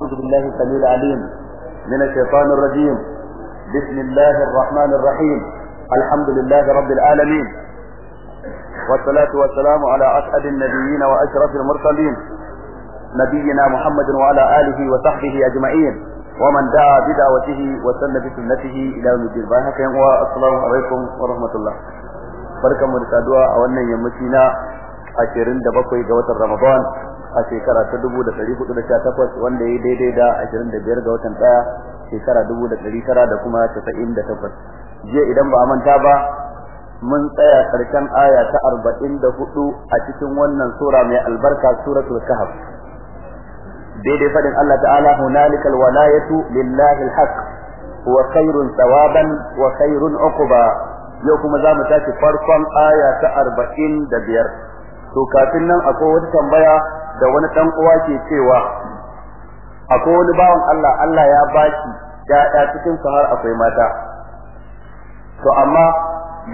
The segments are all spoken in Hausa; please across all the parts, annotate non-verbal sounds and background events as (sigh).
أعوذ بالله السميع العليم من الشيطان الرجيم. بسم الله الرحمن الرحيم. الحمد لله رب العالمين. والصلاة والسلام على أسعد النبيين وأشرف المرسلين. نبينا محمد وعلى آله وصحبه أجمعين. ومن دعا بدعوته وسن بسنته إلى يوم الدين. والسلام عليكم ورحمة الله. من السادوة أولا da bakwai ga watan Ramadan a shekara ta dubu da ɗari huɗu da sha takwas wanda ya daidai da ashirin da biyar ga watan ɗaya shekara dubu da kuma casa'in da takwas. Jiya idan ba a manta ba mun tsaya ƙarshen aya ta arba'in da huɗu a cikin wannan sura mai albarka suratul kahf. Daidai faɗin Allah ta'ala hunalikal walayatu lillahi alhaq wa khairun thawaban wa khairun uquba. Yau kuma za mu tashi farkon aya ta arba'in da biyar. To kafin nan akwai wata tambaya da wani dan uwa ke cewa akwai wani bawan Allah Allah ya baki ya'ya cikin su har akwai mata to amma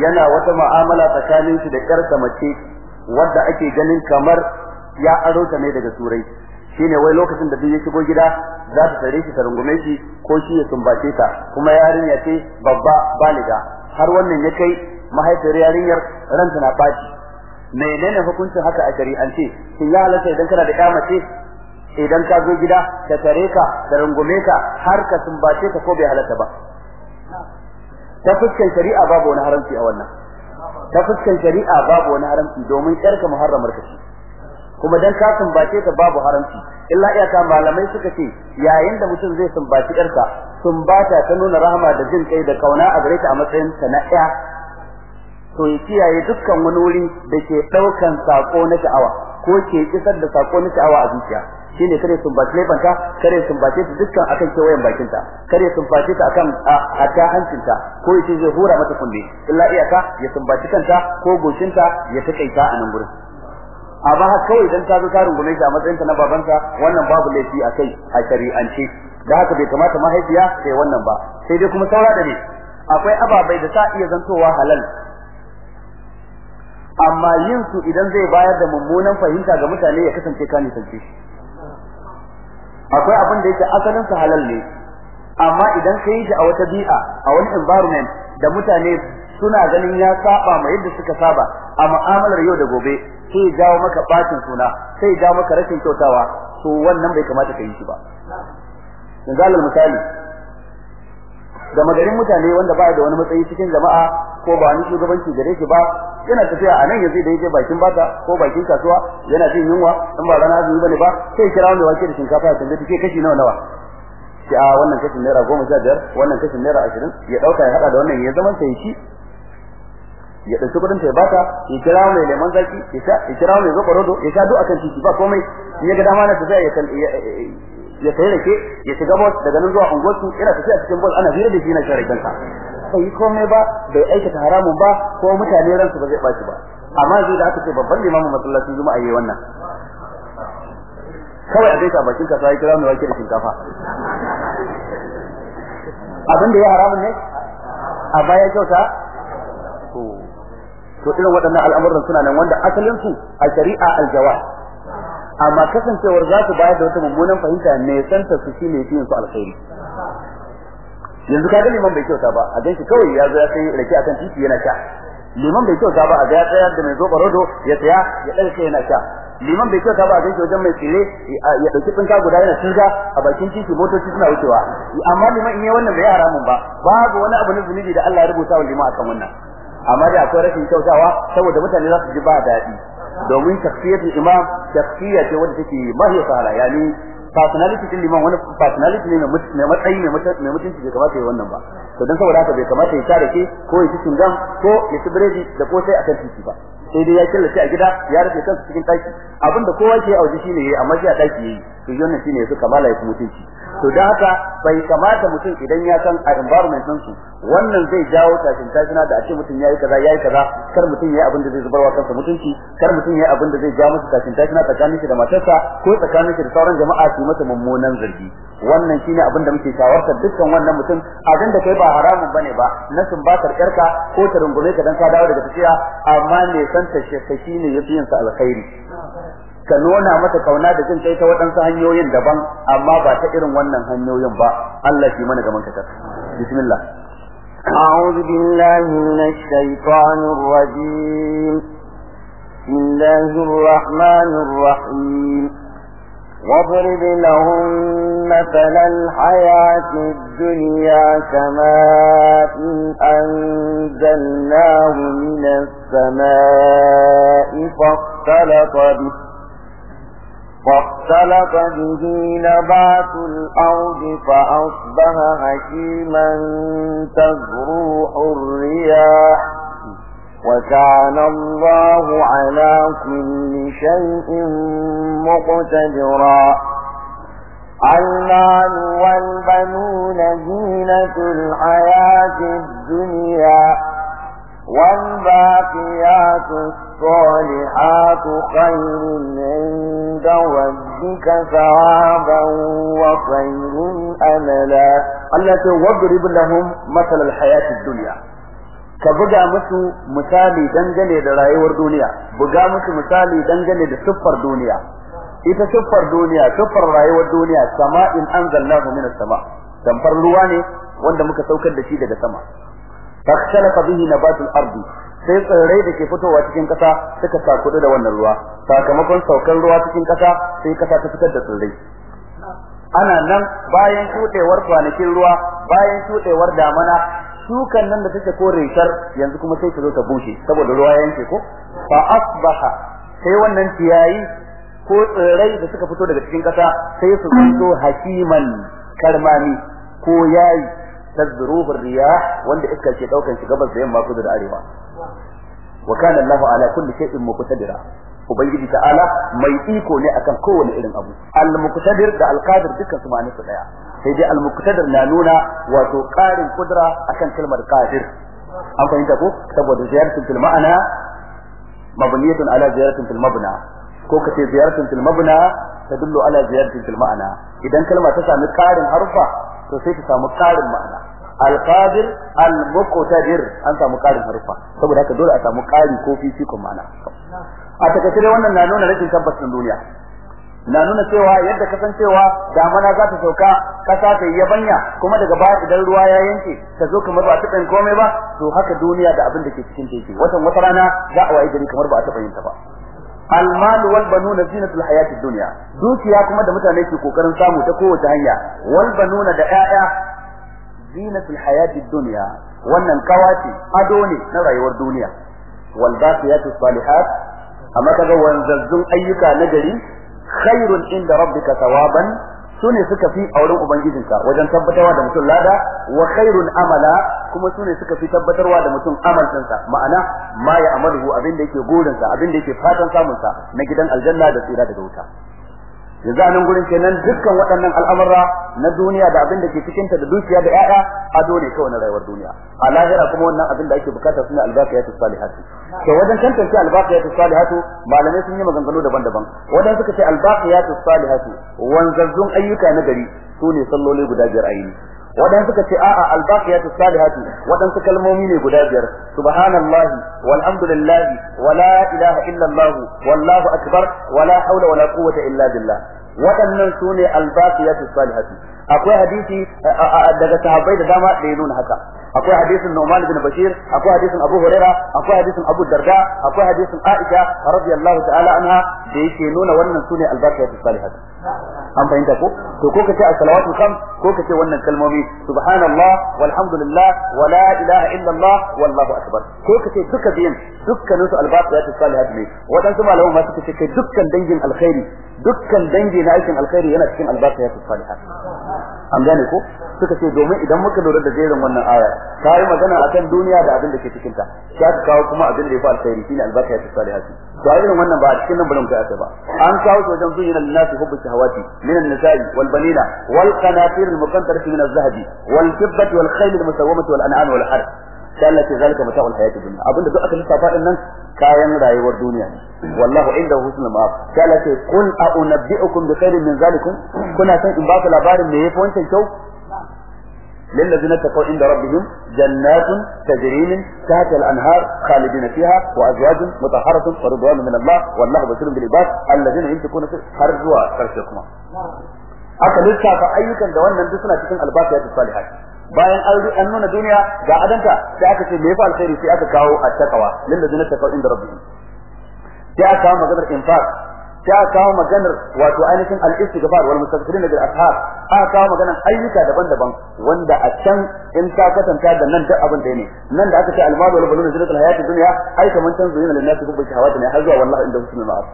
yana wata mu'amala tsakanin shi da ƴarsa mace wadda ake ganin kamar ya aro ta ne daga turai. Shine wai lokacin da duk ya shigo gida za ta tare shi ta rungume shi ko shi ya sumbace ta. Kuma yarinya ce babba baliga. Har wannan ya kai mahaifiyar yarinyar ranta na ɓaci menene hukuncin haka a shari'ance? Shin ya halatta idan kana da ƴa mace idan ka zo gida ta tare ka da rungume ka har ka sumbace ka ko bai halatta ba? Ta fuskan shari'a babu wani haramci a wannan. Ta fuskan shari'a babu wani haramci domin ƴarka muharramar ka kuma dan ka sumbace ta babu haramci. Illa iyaka malamai suka ce yayin da mutum zai sumbaci ƴarka sumbata ta nuna rahama da jin kai da ƙauna a gare ta a matsayin ta na ƴa to ya kiyaye dukkan wani wuri da ke ɗaukan sako na sha'awa ko ke isar da sako na sha'awa a zuciya. Shine kare sun bace lebanta kare sun bace ta dukkan akan kewayen bakin ta kare sun bace ta akan a ta hancinta ko ya ce zai hura mata kunne. Illa iyaka ya sumbaci kanta ko goshinta ya takaita a nan gurin. Amma har kawai idan ta zo ta rungume shi a matsayinta na babanta wannan babu laifi a kai a shari'ance. Da haka bai kamata mahaifiya sai wannan ba. Sai dai kuma saura da ne. Akwai ababai da ta iya zantowa halal. Amma yin su idan zai bayar da mummunan fahimta ga mutane ya kasance ka nisance shi. Akwai abin da yake asalin sa halal ne. Amma idan ka yi shi a wata bi'a a wani environment da mutane suna ganin ya saba ma yadda suka saba a mu'amalar yau da gobe sai ya jawo maka bacin suna sai ya jawo maka rashin kyautawa to wannan bai kamata ka yi shi ba. Yanzu misali da magarin mutane wanda ba da wani matsayi cikin jama'a ko ba ni shugabanci gare shi ba yana tafiya a nan yanzu da yake bakin bata ko bakin kasuwa yana jin yunwa in ba rana azumi ba ne ba sai kira wanda wake da shinkafa ya tambaye take kashi nawa nawa? Shi a wannan kashin naira goma sha biyar wannan kashin naira ashirin ya ɗauka ya hada da wannan ya zaman sai shi. Ya ɗauki kuɗin ta bata ya kira mai lemon zaki ya kira mai zoɓarodo ya sha duk akan titi ba komai. In ya ga dama na tafiya ya ya sai rake ya shiga bot daga nan zuwa unguwarsu yana tafiya cikin bot ana hira da shi na share kanka bai yi komai ba bai aikata haramun ba ko mutane ransu ba zai ɓaci ba. Amma zai da aka ce babban limamin masallacin juma'a yayi wannan. Kawai a gaita bakin ka sai kira mai wake da shinkafa. Abin da ya haramun ne? A baya kyauta? To irin waɗannan al'amuran suna nan wanda asalin su a shari'a aljawaz. Amma kasancewar za su bayar da wata mummunan fahimta ne santa su shine yin su alkhairi. Yanzu kaga liman bai kyauta ba a gan shi kawai ya zo ya sai rake akan titi yana sha. Liman bai kyauta ba a ga ya tsayar da mai zo barodo ya tsaya ya ɗauke yana sha. Liman bai kyauta ba a gan shi wajen mai tsire ya ɗauki tsinka guda yana tunga a bakin titi motoci suna wucewa. Amma liman in yi wannan bai haramun ba. Babu wani abu na zunubi da Allah ya rubuta wa liman akan wannan. Amma da akwai rashin kyautawa saboda mutane za su ji ba daɗi. Domin shakhsiyatul imam shakhsiya ce wadda take mahiya sala yani personality din liman wani personality ne mai matsayi mai mutunci bai kamata ya wannan ba. To dan saboda haka bai kamata ya tare ke ko ya ci cingam ko ya ci biredi da ko sai akan titi ba. Sai dai ya killace a gida ya rufe kansa cikin daki abin da kowa ke a waje shine yayi amma shi a daki yayi. To wannan shine yafi kamala ya mutunci. To dan haka bai kamata mutum idan ya san a environment din su wannan zai jawo tashin tashina da a ce mutum yayi kaza yayi kaza. Kar mutum yayi abin da zai zubarwa kansa mutunci. Kar mutum yayi abin da zai ja masa tashin tashina tsakanin shi da matarsa ko tsakanin shi da sauran jama'a su masa mummunan zargi. Wannan shine abin da muke shawartar dukkan wannan mutum. Abin da kai ba haramun ba ne ba na sumbatar yarka ko ta rungume ka dan ka dawo daga tafiya amma ne san ta shi shine yafi yin sa alkhairi ka nuna mata kauna da jin kai ta waɗansu hanyoyin daban amma ba ta irin wannan hanyoyin ba Allah shi mana gaban ka bismillah أعوذ بالله من الشيطان الرجيم بسم الله الرحمن الرحيم واضرب لهم مثل الحياة الدنيا كماء أنزلناه من السماء فاختلط به فاختلط به نبات الأرض فأصبح هشيما تزروح الرياح وكان الله على كل شيء مقتدرا المال والبنون زينة الحياة الدنيا والباقيات الصالحات خير عند ربك ثوابا وخير أملا التي واضرب لهم مثل الحياة الدنيا ka buga musu misali dangane da rayuwar duniya. Buga musu misali dangane da siffar duniya. Ita siffar duniya siffar rayuwar duniya sama'in anzalnahu minas sama. Tamfar ruwa ne wanda muka saukar da shi daga sama. Fakhtalaqa bihi nabatul ardi. Sai tsirrai da ke fitowa cikin kasa suka sakudu da wannan ruwa. Sakamakon saukar ruwa cikin kasa sai kasa ta fitar da tsirrai. Ana nan bayan shudewar kwanakin ruwa bayan shudewar damana shukan nan da take kore shar yanzu kuma sai ta zo ta bushe saboda ruwa yanke ko? Fa asbaha sai wannan ciyayi ko tsirrai da suka fito daga cikin kasa sai su zanto hakiman karmami ko yayi tazruhu riyah wanda iska ke ɗaukan shi gabas da yamma kudu da arewa. Wa kana Allahu ala kulli shay'in muqtadira. Ubangiji ta'ala mai iko ne akan kowane irin abu. Al-muqtadir da al-qadir dukkan su ma'anarsu ɗaya. Sai dai al-muqtadir na nuna wato ƙarin kudura akan kalmar qadir. An fahimta ko? Saboda ziyaratul fil ma'ana mabniyatun ala ziyaratin fil mabna. Ko kace ziyaratin fil mabna tadullu ala ziyaratin fil ma'ana. Idan kalma ta sami ƙarin harfa to sai ta samu ƙarin ma'ana. al-qadir al-muqtadir an samu ƙarin harfa saboda haka dole a samu ƙari ko fifikon ma'ana a takaice dai wannan na nuna rashin tabbacin duniya na nuna cewa yadda kasancewa damana za ta sauka kasa ta yi yabanya kuma daga baya idan ruwa ya yanke ta zo kamar ba a taɓa yin komai ba to haka duniya da abin da ke cikin teke watan wata rana za a waye gari kamar ba a taɓa yin ta ba المال والبنون زينة الحياة الدنيا دوكيا كما da mutane ke kokarin samu ta kowace hanya wal banuna da ƴaƴa Zinatul hayati dunya. Wannan kawace ado ne na rayuwar duniya. Wal baqiyatu salihat amma kaga wanzazzun ayyuka na gari khairun inda rabbika thawaban su ne suka fi a wurin ubangijinka wajen tabbatarwa da mutum lada wa khairun amala kuma su ne suka fi tabbatarwa da mutum amalcinsa ma'ana ma ya amalu abin da yake gurinsa abin da yake fatan samunsa na gidan aljanna da tsira daga wuta. Yanzu a nan gurin kenan dukkan waɗannan al'amura na duniya da abin da ke cikin ta da dukiya da ƴaƴa ado ne kawai na rayuwar duniya. A lahira kuma wannan abin da ake buƙata su ne albaqiyatu salihatu. To wajen tantance albaqiyatu salihatu malamai sun yi maganganu daban-daban. Wadan suka ce albaqiyatu salihatu wanzazzun ayyuka na gari su ne salloli guda biyar ayi wadan suka ce a'a albaqiyatu salihatu. Wadan su kalmomi ne guda biyar. Subhanallahi walhamdulillahi wala ilaha illallah wallahu akbar wala haula wala quwwata illa billah. Waɗannan su ne albaqiyatu salihatu akwai hadisi daga sahabbai da dama da ya nuna haka. Akwai hadisin Nu'man bin Bashir akwai hadisin Abu Huraira akwai hadisin Abu Darda akwai hadisin Aisha radiyallahu ta'ala anha da yake nuna wannan su ne albaqiyatu salihatu an fahimta ko? To ko kace as-salawatu kham ko kace wannan kalmomi subhanallah walhamdulillah wala ilaha illa Allah wallahu akbar. Ko kace duka biyan dukkanin su albaqiyatu salihat ne. Wadansu malaman ma suka ce dukkan dangin alkhairi dukkan dangi na aikin alkhairi yana cikin albaqiyatu salihat an gane ko? Suka ce domin idan muka lura da jerin wannan aya ta yi magana akan duniya da abin da ke cikin ta ya ka kawo kuma abin da ya fi alkhairi shine albaqiyatu salihat to a irin wannan ba a cikin nan burin ta ba. An kawo su wajen zuyyina linnasi hubbu shahawati min an-nisa'i wal banina wal qanatir al-muqantarati min az-zahabi wal fiddati wal khayl al-musawwamati wal an'am wal harth ce zalika mata'ul hayatid dunya. Abinda duk aka lissafa ɗin nan kayan rayuwar duniya ne. wallahu inda husnul ma'ab sai Allah ce qul a'unabbi'ukum bi khairin min zalikum kuna san in ba ku labarin me yafi wancan kyau للذين اتقوا عند ربهم جنات تجري من تحت الانهار خالدين فيها وازواج مطهرة ورضوان من الله والله بشير بالعباد الذين يمسكون في حرزوا فرشكما aka lissafa ayyukan da wannan duk suna cikin albaqiyatu salihat bayan an nuna duniya ga adanta sai aka ce me yafa alkhairi sai aka kawo attaqwa lil ladina taqaw inda rabbihim Sai aka kawo maganar infaq sai aka kawo maganar wato ainihin al-istighfar wal mustaghfirin bil ashab aka kawo maganar ayyuka daban-daban wanda a can in ka kwatanta da nan duk abin da ne. Nan da aka ce al-malu wal banuna zinatul hayati dunya ai kaman can zuyina lin nasi hubbu shahawati ne har zuwa wallahi inda husnul ma'af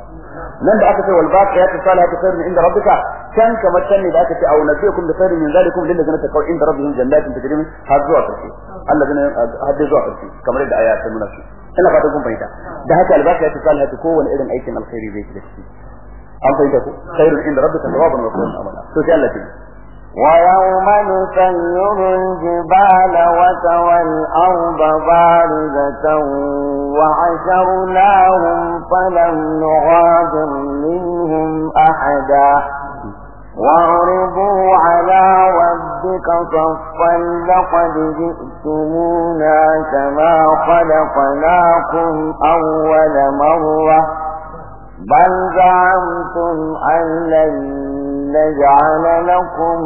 nan da aka ce wal baqiyatu salihatu khairun inda rabbika can kamar can ne da aka ce au nabiyukum bi khairin min zalikum lil ladina taqaw inda rabbihim jannatin tajri min har zuwa ƙarshe hadda zuwa ƙarshe kamar da aya ta nuna su ina fata kun fahimta da haka al baqiyatu salihatu kowane irin aikin alkhairi zai shiga ciki an fahimta ku khairun inda rabbika thawaban wa khairun amala to sai Allah ya ويوم نسير الجبال وترى الأرض بارزة وعشرناهم فلم نغادر منهم أحدا وعرضوا على ربك صفا لقد جئتمونا كما خلقناكم أول مرة بل زعمتم أن لن نجعل لكم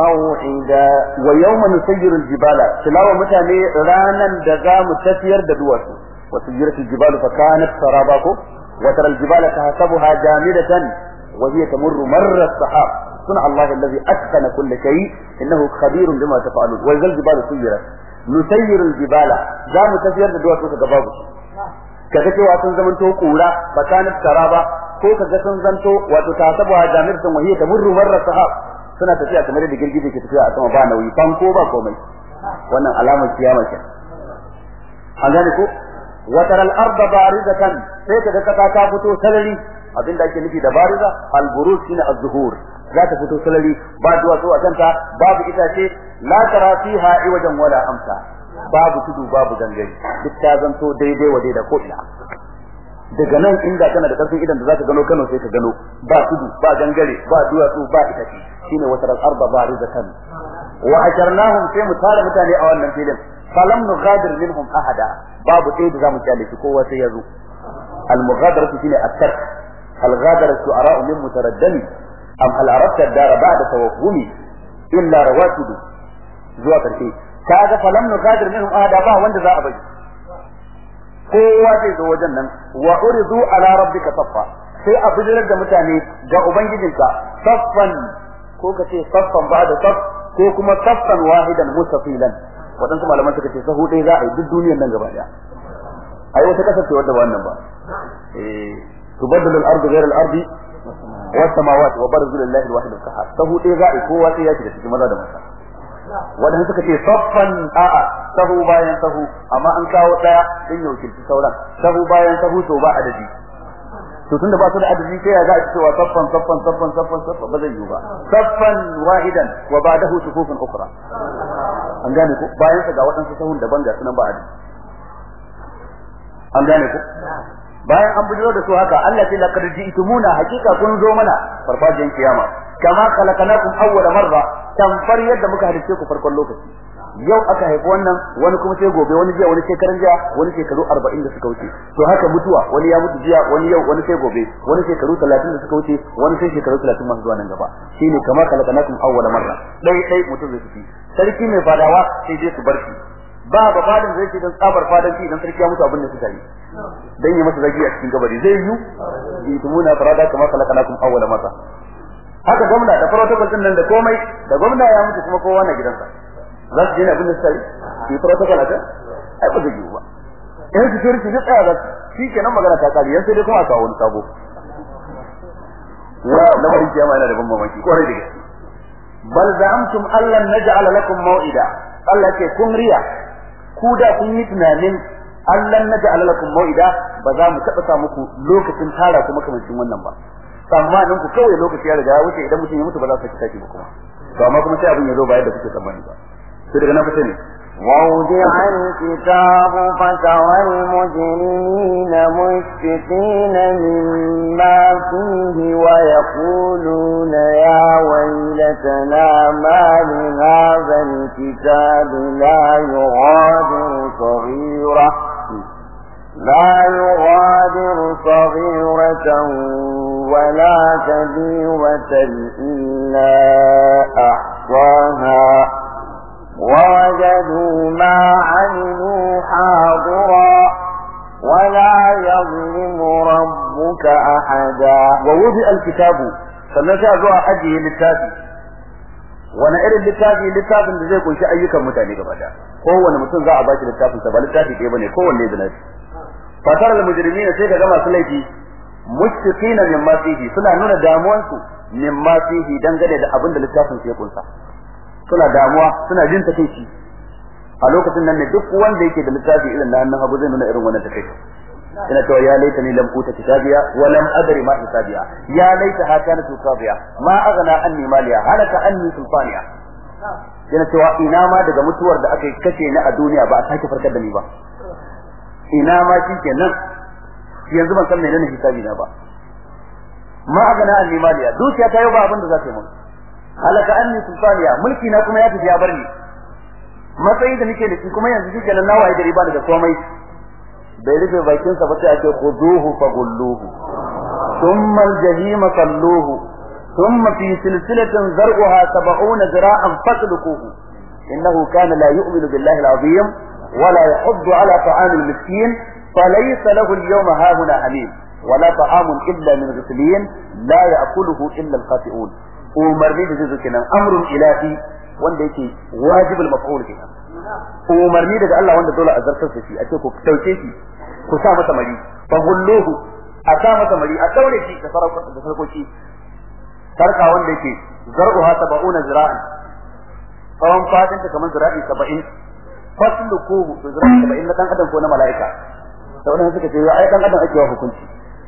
موعدا ويوم نسير الجبال تلاوة متاني رانا دقام تسير ددوات وسيرت الجبال فكانت سراباكو وترى الجبال تحسبها جامدة وهي تمر مر السحاب صنع الله الذي أتقن كل شيء إنه خبير بما تفعلون وإذا الجبال سيرت نسير الجبال زام تسير ددوات وتقبابه kaga cewa sun zamanto kura bakanin taraba ko kaga sun zanto wato ta sabuwa jamir sun wahiya ta murru marra sahab suna tafiya kamar da girgije ke tafiya a sama ba nauyi fan ko ba komai wannan alamar kiyama ce an gane ko watar al-ard barizatan sai kaga kasa ta fito sarari abin da ake nufi da bariza al-buruj shine az-zuhur. Za ta fito sarari ba duwatsu a kanta babu itace la tara fiha iwajan wala amsa. Babu tudu babu gangare. Duk ta zanto daidai wa daida ko ina. Daga nan inda kana da ƙarfin idan da zaka gano Kano sai ka gano. Ba tudu ba gangare ba duwatsu ba itace. Shine wata al-arda barizatan. Wa asharnahum sai mu tare mutane a wannan filin. Falam nughadir minhum ahada. Babu ɗaya da za mu ƙyale shi kowa sai ya zo. Al-mughadaratu shine at-tark. Al-ghadaratu ara'u min mutaraddami am hal aradta ad-dar ba'da tawahhumi illa rawatib zuwa ƙarshe kaga falam nugadir minhum ahada ba wanda za a bari kowa zai zo wajen nan wa uridu ala rabbika saffa sai a bijirar da mutane ga ubangijinka saffan ko ka ce saffan ba da saff ko kuma saffan wahidan mustafilan waɗansu malaman suka ce sahu ɗaya za a yi duk duniyar nan gaba ɗaya ai wata ƙasar ce wadda ba wannan ba eh ghayra al-ardi was samawati wa barzu lillahi al-wahid al-qahhar sahu ɗaya za a kowa sai ya shiga cikin maza da mata wadanda suka ce saffan a'a sahu bayan sahu amma an kawo ɗaya din ya wakilci sauran sahu bayan sahu to ba adadi to tunda ba su da adadi sai ya za a ci cewa saffan saffan saffan saffan saffan ba zai yi ba saffan wahidan wa an gane ko bayan sa ga sunan ba bayan an bujiro da su haka Allah ce laqad ji'tumuna hakika kun zo mana farfajin kiyama. Kama khalaqnakum awwala marra tamfar yadda muka halice ku farkon lokaci. Yau aka haifi wannan wani kuma sai gobe wani jiya wani shekaran jiya wani shekaru 40 da suka wuce. To haka mutuwa wani ya mutu jiya wani yau wani sai gobe wani shekaru 30 da suka wuce wani sai shekaru 30 masu zuwa nan gaba. Shine kama khalaqnakum awwala marra. Dai dai mutum zai tafi. Sarki mai fadawa sai dai su barki ba ba faɗin zai ce dan tsabar fadanci idan sarki ya mutu abin da suka yi. Dan yi masa zagi a cikin gabari zai yi yitumuna farada kama khalaqnakum awwala marra. Haka gwamna da protocol ɗin nan da komai da gwamna ya mutu kuma kowa na gidansa. Za su je abin da suka yi? Yi protocol a can? Ai ba zai yi ba. In security duk tsaya su. Shi kenan magana ta kare yanzu dai kuma a kawo wani sabo. Wa lamarin kiyama yana da ban mamaki. Kwarai da gaske. Bal za'amtum allan naj'ala lakum maw'ida. Allah ce kun riya. Ku da kun yi tunanin allan naj'ala lakum maw'ida ba za mu taɓa sa muku lokacin tara kuma kamancin wannan ba tsammanin ku kawai lokaci ya riga ya wuce idan mutum ya mutu ba za su saki tashi ba kuma to amma kuma sai abin ya zo ba yadda kuke tsammani ba sai daga nan fita ne ووضع الكتاب فترى المجرمين مشفقين مما فيه ويقولون يا ويلتنا ما لهذا الكتاب لا يغادر صغيرة لا يغادر صغيرة ولا كبيرة إلا أحصاها ووجدوا ما عملوا حاضرا ولا يظلم ربك أحدا ووضع الكتاب sannan sai a zo a ajiye littafi wani irin littafi littafin da zai kunshi ayyukan mutane gaba da kowane mutum za a ba shi littafin sa ba littafi ɗaya bane kowanne da nashi fatar al mujrimina sai ga masu laifi mushfiqina mimma fihi suna nuna damuwansu mimma fihi dangane da abin da littafin su ya kunsa. Suna damuwa suna jin takeici. A lokacin nan ne duk wanda yake da littafi irin na hannun hagu zai nuna irin wannan takeici. Ina cewa ya laita ni lam uta kitabiya wa lam adri ma hisabiya. Ya laita ha kana tusabiya ma aghna anni maliya halaka anni sultaniya. Yana cewa ina ma daga mutuwar da aka kace ni a duniya ba a sake farkar da ni ba. Ina ma shikenan yanzu ban san menene hisabi na ba. Ma aghna anni maliya dukiya ta yau ba abin da za ta yi mun. Halaka anni sultaniya mulki na kuma ya tafi ya bar ni. Matsayi da nake da shi kuma yanzu shikenan na waye gari ba da komai. Bai rufe bakin sa ba sai ake khuduhu fagulluhu. Thumma al-jahim salluhu thumma fi silsilatin zar'uha 70 zira'an fasluquhu innahu kana la yu'minu billahi al-azim. ولا يحض على طعام المسكين فليس له اليوم هاهنا حميم ولا طعام إلا من غسلين لا يأكله إلا الخاطئون umarni da zai zo kenan amrun ilahi wanda yake wajibul maf'ul kenan umarni daga Allah wanda dole a zartar da shi a ce ku dauke shi ku sa masa mari fa hulluhu a sa masa mari a daure shi da sarauka da sarkoki sarka wanda yake zar'uha 70 zira'an tsawon fadin ta kamar zira'i 70 fasluquhu to zira'i 70 na dan adam ko na mala'ika. Da wannan suka ce ai dan adam ake wa hukunci.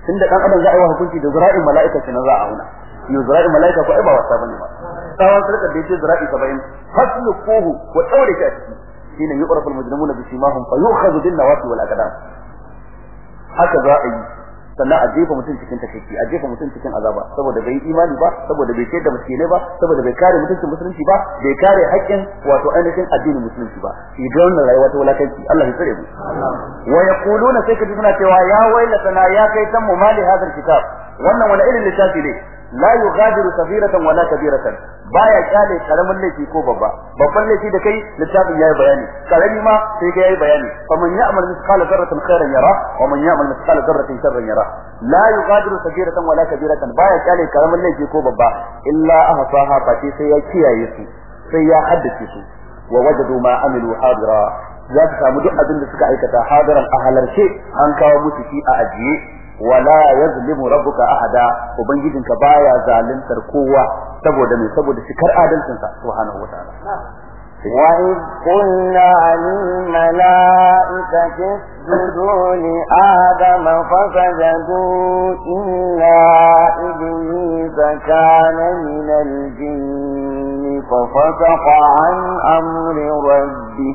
Tunda dan adam za a yi wa hukunci da zira'in mala'ika kenan za a auna. Yau zira'i mala'ika ko ai ba wasa ba ne ba. Tsawon sarkar da yake zira'i 70 fasluquhu ko daure shi a ciki. Shine yuqraful mujrimuna bi simahum fa yu'khadhu bin nawasi wal aqdam. Haka za a yi. Sannan a jefa mutum cikin takaici a jefa mutum cikin azaba saboda bai imani ba saboda bai ce da miskine ba saboda bai kare mutuncin musulunci ba bai kare haƙƙin wato ainihin addinin musulunci ba. Ga wannan rayuwa ta wulakanci Allah ya tsare mu. Wa yaquluna sai kaji suna cewa ya wailatana ya kai tan mu mali hadal kitab wannan wani irin littafi ne. La yughadiru kabiratan wala kabiratan baya ƙyale ƙaramin laifi ko babba babban laifi da kai littafin yayi bayani ƙarami ma sai ga yayi bayani faman ya'mal mithqala dharratin khairan yara wa man ya'mal mithqala dharratin sharran yara la yughadiru kabiratan wala kabiratan baya ƙyale ƙaramin laifi ko babba illa ahsaha fa sai ya kiyaye su sai ya haddace su wa wajadu ma amilu hadira za su samu duk abin da suka aikata hadiran a halarce an kawo musu shi a ajiye wala yazlimu rabbuka ahada ubangijinka baya zaluntar kowa saboda me saboda shikar adalcin sa subhanahu wataala وإذ قلنا للملائكة اسجدوا لآدم فسجدوا إلا إبليس كان من الجن ففسق عن أمر ربه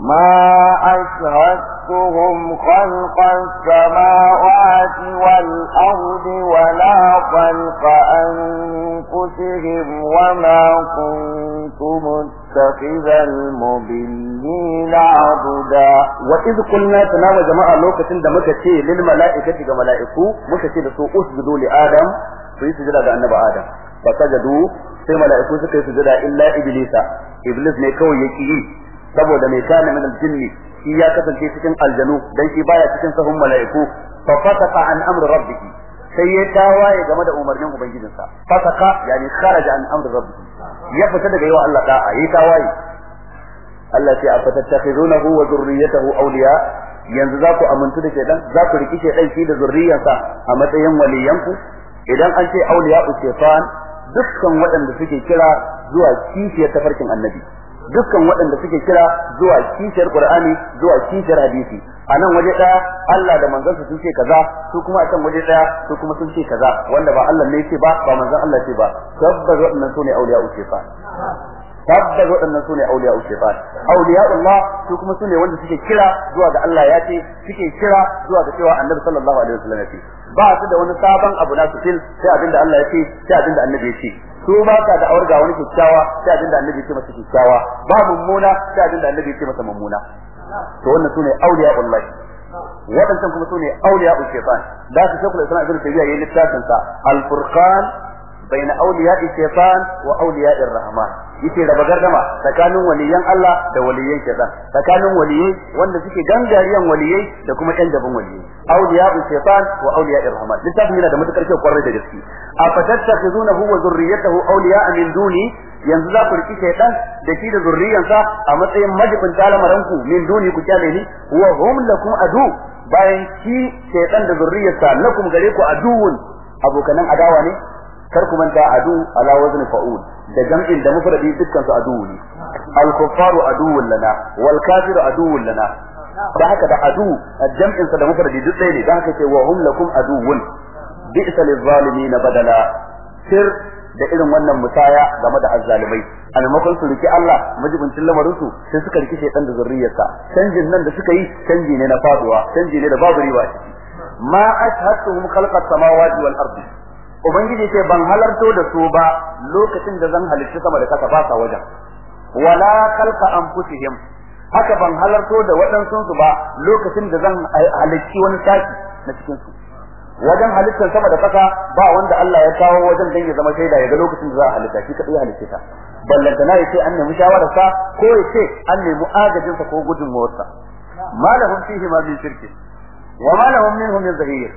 ما أشهدتهم خلق السماوات والأرض ولا خلق أنفسهم وما كنت متخذ المضلين عبدا وإذ قلنا تنام جماعة لوكة دمك شيء للملائكة كملائكة مكة لسوء أسجدوا لآدم فيسجد على النبي آدم فسجدوا sai mala'iku suka yi sujada illa iblisa iblis ne kawai yake yi saboda mai kana min aljinni shi ya kasance cikin aljanu dan shi baya cikin sahun mala'iku. Fa fasaka an amri rabbih sai ya tawaye game da umarnin ubangijinsa. Fasaka yani kharaja an amri rabbih ya fita daga yawa Allah da'a yi tawaye. Allah ce afatattakhizunahu wa dhurriyyatahu awliya. Yanzu za ku amintu da shedan za ku riki shedan shi da zurriyarsa a matsayin waliyanku. Idan an ce awliya shaytan dukkan waɗanda suke kira zuwa kishiyar tafarkin annabi. Dukkan waɗanda suke kira zuwa kishiyar qur'ani zuwa kishiyar hadisi. A nan waje ɗaya Allah da manzansa sun ce kaza su kuma a can waje ɗaya su kuma sun ce kaza. Wanda ba Allah ne ce ba ba manzon Allah ce ba. Tabbas waɗannan su ne auliya ucefa tabbas waɗannan su ne auliya shaytan auliya Allah su kuma su ne wanda suke kira zuwa ga Allah ya ce suke kira zuwa ga cewa Annabi sallallahu alaihi wasallam ya ce. Ba su da wani sabon abu na su fil sai abin da Allah ya ce sai abin da Annabi ya ce. Su ba ka da aurga wani kyakkyawa sai abin da Annabi ya masa kyakkyawa. Ba mummuna sai abin da Annabi ya masa mummuna. To wannan su ne auliya Allah waɗancan kuma su ne auliya shaytan da su shekul islam ibn tabiya yayin littafin sa al-furqan baina awliya'i shaytan wa awliya'ir rahman. Raba gardama tsakanin waliyan Allah da waliyan shaytan. Tsakanin waliyai wanda suke gangariyan waliyai da kuma ƴan gaban waliyai. Awliya'u shaytan wa awliya'ir rahman. Littafin yana da matuƙar kyau ƙwarai da gaske. A fatattakhizunahu wa zurriyyatahu awliya'a min duni? Yanzu za ku riki shaytan da shi da zurriyansa a matsayin majibin talamaranku min duni ku ƙyale ni. Wa hum lakum adu. Bayan shi shaytan da zurriyarsa lakum gare ku aduwun abokanan adawa ne? Kar ku manta adu ala wazn fa'ul da jam'in da mufradi dukkan su adu ne al kuffaru aduwwun lana wal kafiru aduwwun lana da haka da adu jam'in sa da mufradi duk ɗaya ne da haka ce wa hum lakum aduwwun bi'sa lil zalimin badala sir da irin wannan musaya game da azzalimai a maimakon su riki Allah majibincin lamarin su sai suka riki shaytan da zurriyarsa canjin nan da suka yi canji ne na faɗuwa canji ne da babu riba ma ashhadtuhum khalqa samawati wal ardi ubangiji ce ban halarto da su ba lokacin da zan halitta sama da kasa ba sa wajen. Wala khalqa anfusihim. Haka ban halarto da waɗansu su ba lokacin da zan halicci wani saki na cikin su wajen halittar sama da kasa ba wanda Allah ya kawo wajen dan ya zama shaida ya ga lokacin da za a halitta shi kadai halitta ta. Ballanta na ya ce an nemi shawararsa ko ya ce an nemi agajinsa ko gudunmuwarsa malahum fihi ma min shirki wa malahum minhum min zahir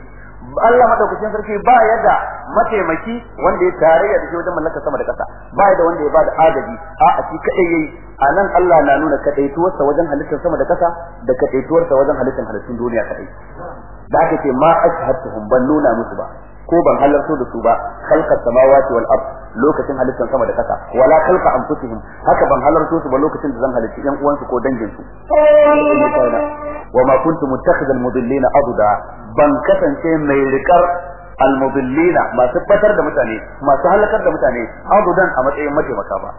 Allah madaukakin sarki ba ya da mataimaki wanda ya tarayya da shi wajen mallakar sama da ƙasa. Ba ya da wanda ya ba da agaji. A a shi kadai yayi a nan Allah na nuna kadaituwarsa wajen halittar sama da ƙasa da kadaituwarsa wajen halittar halittun duniya kadai da aka ce ma ashhadtuhum ban nuna musu ba. Ko ban halarto da su ba khalqas samawati wal ard lokacin halittar sama da ƙasa. Wala khalqa anfusihim haka ban halarto su ba lokacin da zan halitta yan uwansu ko dangin su wa ma kuntu muttakhidhal mudillina abuda ban kasance mai rikar almudillina masu fatar da mutane masu halakar da mutane abudan a matsayin mataimaka ba.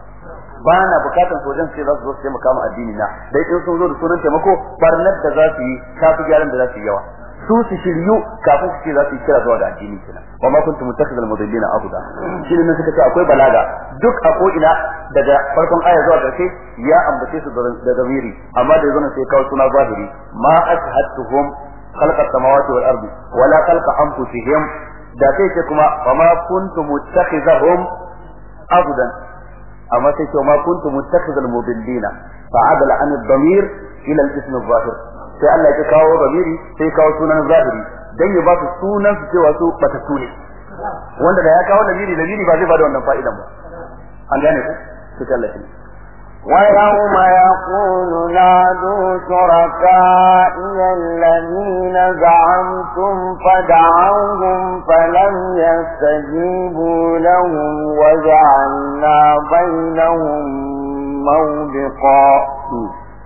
Ba na bukatan sojan sai za su zo su taimaka mu addini na dai in sun zo da sunan taimako barnar da za su yi ta gyaran da za su yi yawa. su su shiryu kafin su ce za su yi kira zuwa ga addini kenan wa ma kuntum muttakhidhal mudillina abuda shi ne suka ce akwai balaga duk a ko ina daga farkon aya zuwa ƙarshe ya ambace su da zamiri amma da yanzu sai kawo suna zahiri ma ashhadtuhum خلق السماوات والارض ولا خلق انفسهم da sai ce kuma wa ma kuntu muttakhizahum abudan amma sai ce ma kuntu muttakhizal mudillina fa adala an ad-damir ila al-ism adh-dhahir sai Allah ya kawo damiri sai kawo sunan zahiri dan ya ba su sunan su cewa su bata sune wanda da ya kawo damiri damiri ba zai ba da wannan fa'idan ba an gane ku sai Allah ya ويوم يقول نادوا شركائي الذين زعمتم فدعوهم فلم يستجيبوا لهم وجعلنا بينهم موبقا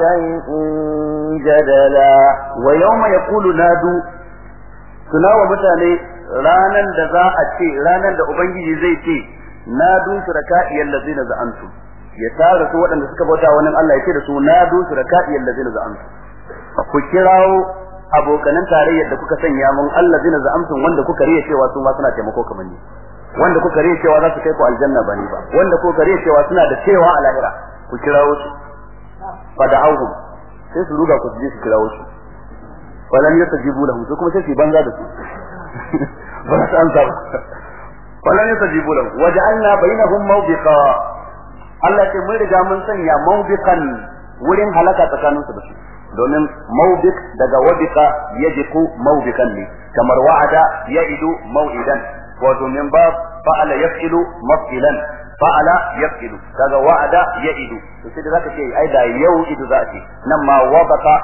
شيء جدلا ويوم يقول نادوا سناوى متاني ranan da za a ce ranan da ubangiji zai ce na du shuraka'i allazina za'antum ya tara su waɗanda suka bauta wani Allah ya ce da su na du shuraka'i allazina za'antum ku kirawo abokanan tarayyar da kuka sanya mun allazina za'antum wanda kuka riya cewa su ma suna taimako kamar ni wanda kuka riya cewa za su kai ku aljanna bane ba wanda kuka riya cewa suna da cewa a lahira ku kirawo su fada'awhum sai su ruga ku je su kirawo su walam yastajibu lahum su kuma sai su banza da su. (laughs) Ba su amsa ba. Falan yastajibu lahu waja'alna bainahum mawbiqa. Allah ce mun riga mun sanya mawbiqan wurin halaka tsakanin su da su domin mawbiq daga wabika yajiku mawbiqan ne. Kamar wa'ada ya'idu maw'idan. Wato min bab fa'ala yaf'ilu maf'ilan. Fa'ala yaf'ilu. Kaga wa'ada ya'idu. To sai da zaka ce ai da yau idu za ce nan ma wabaka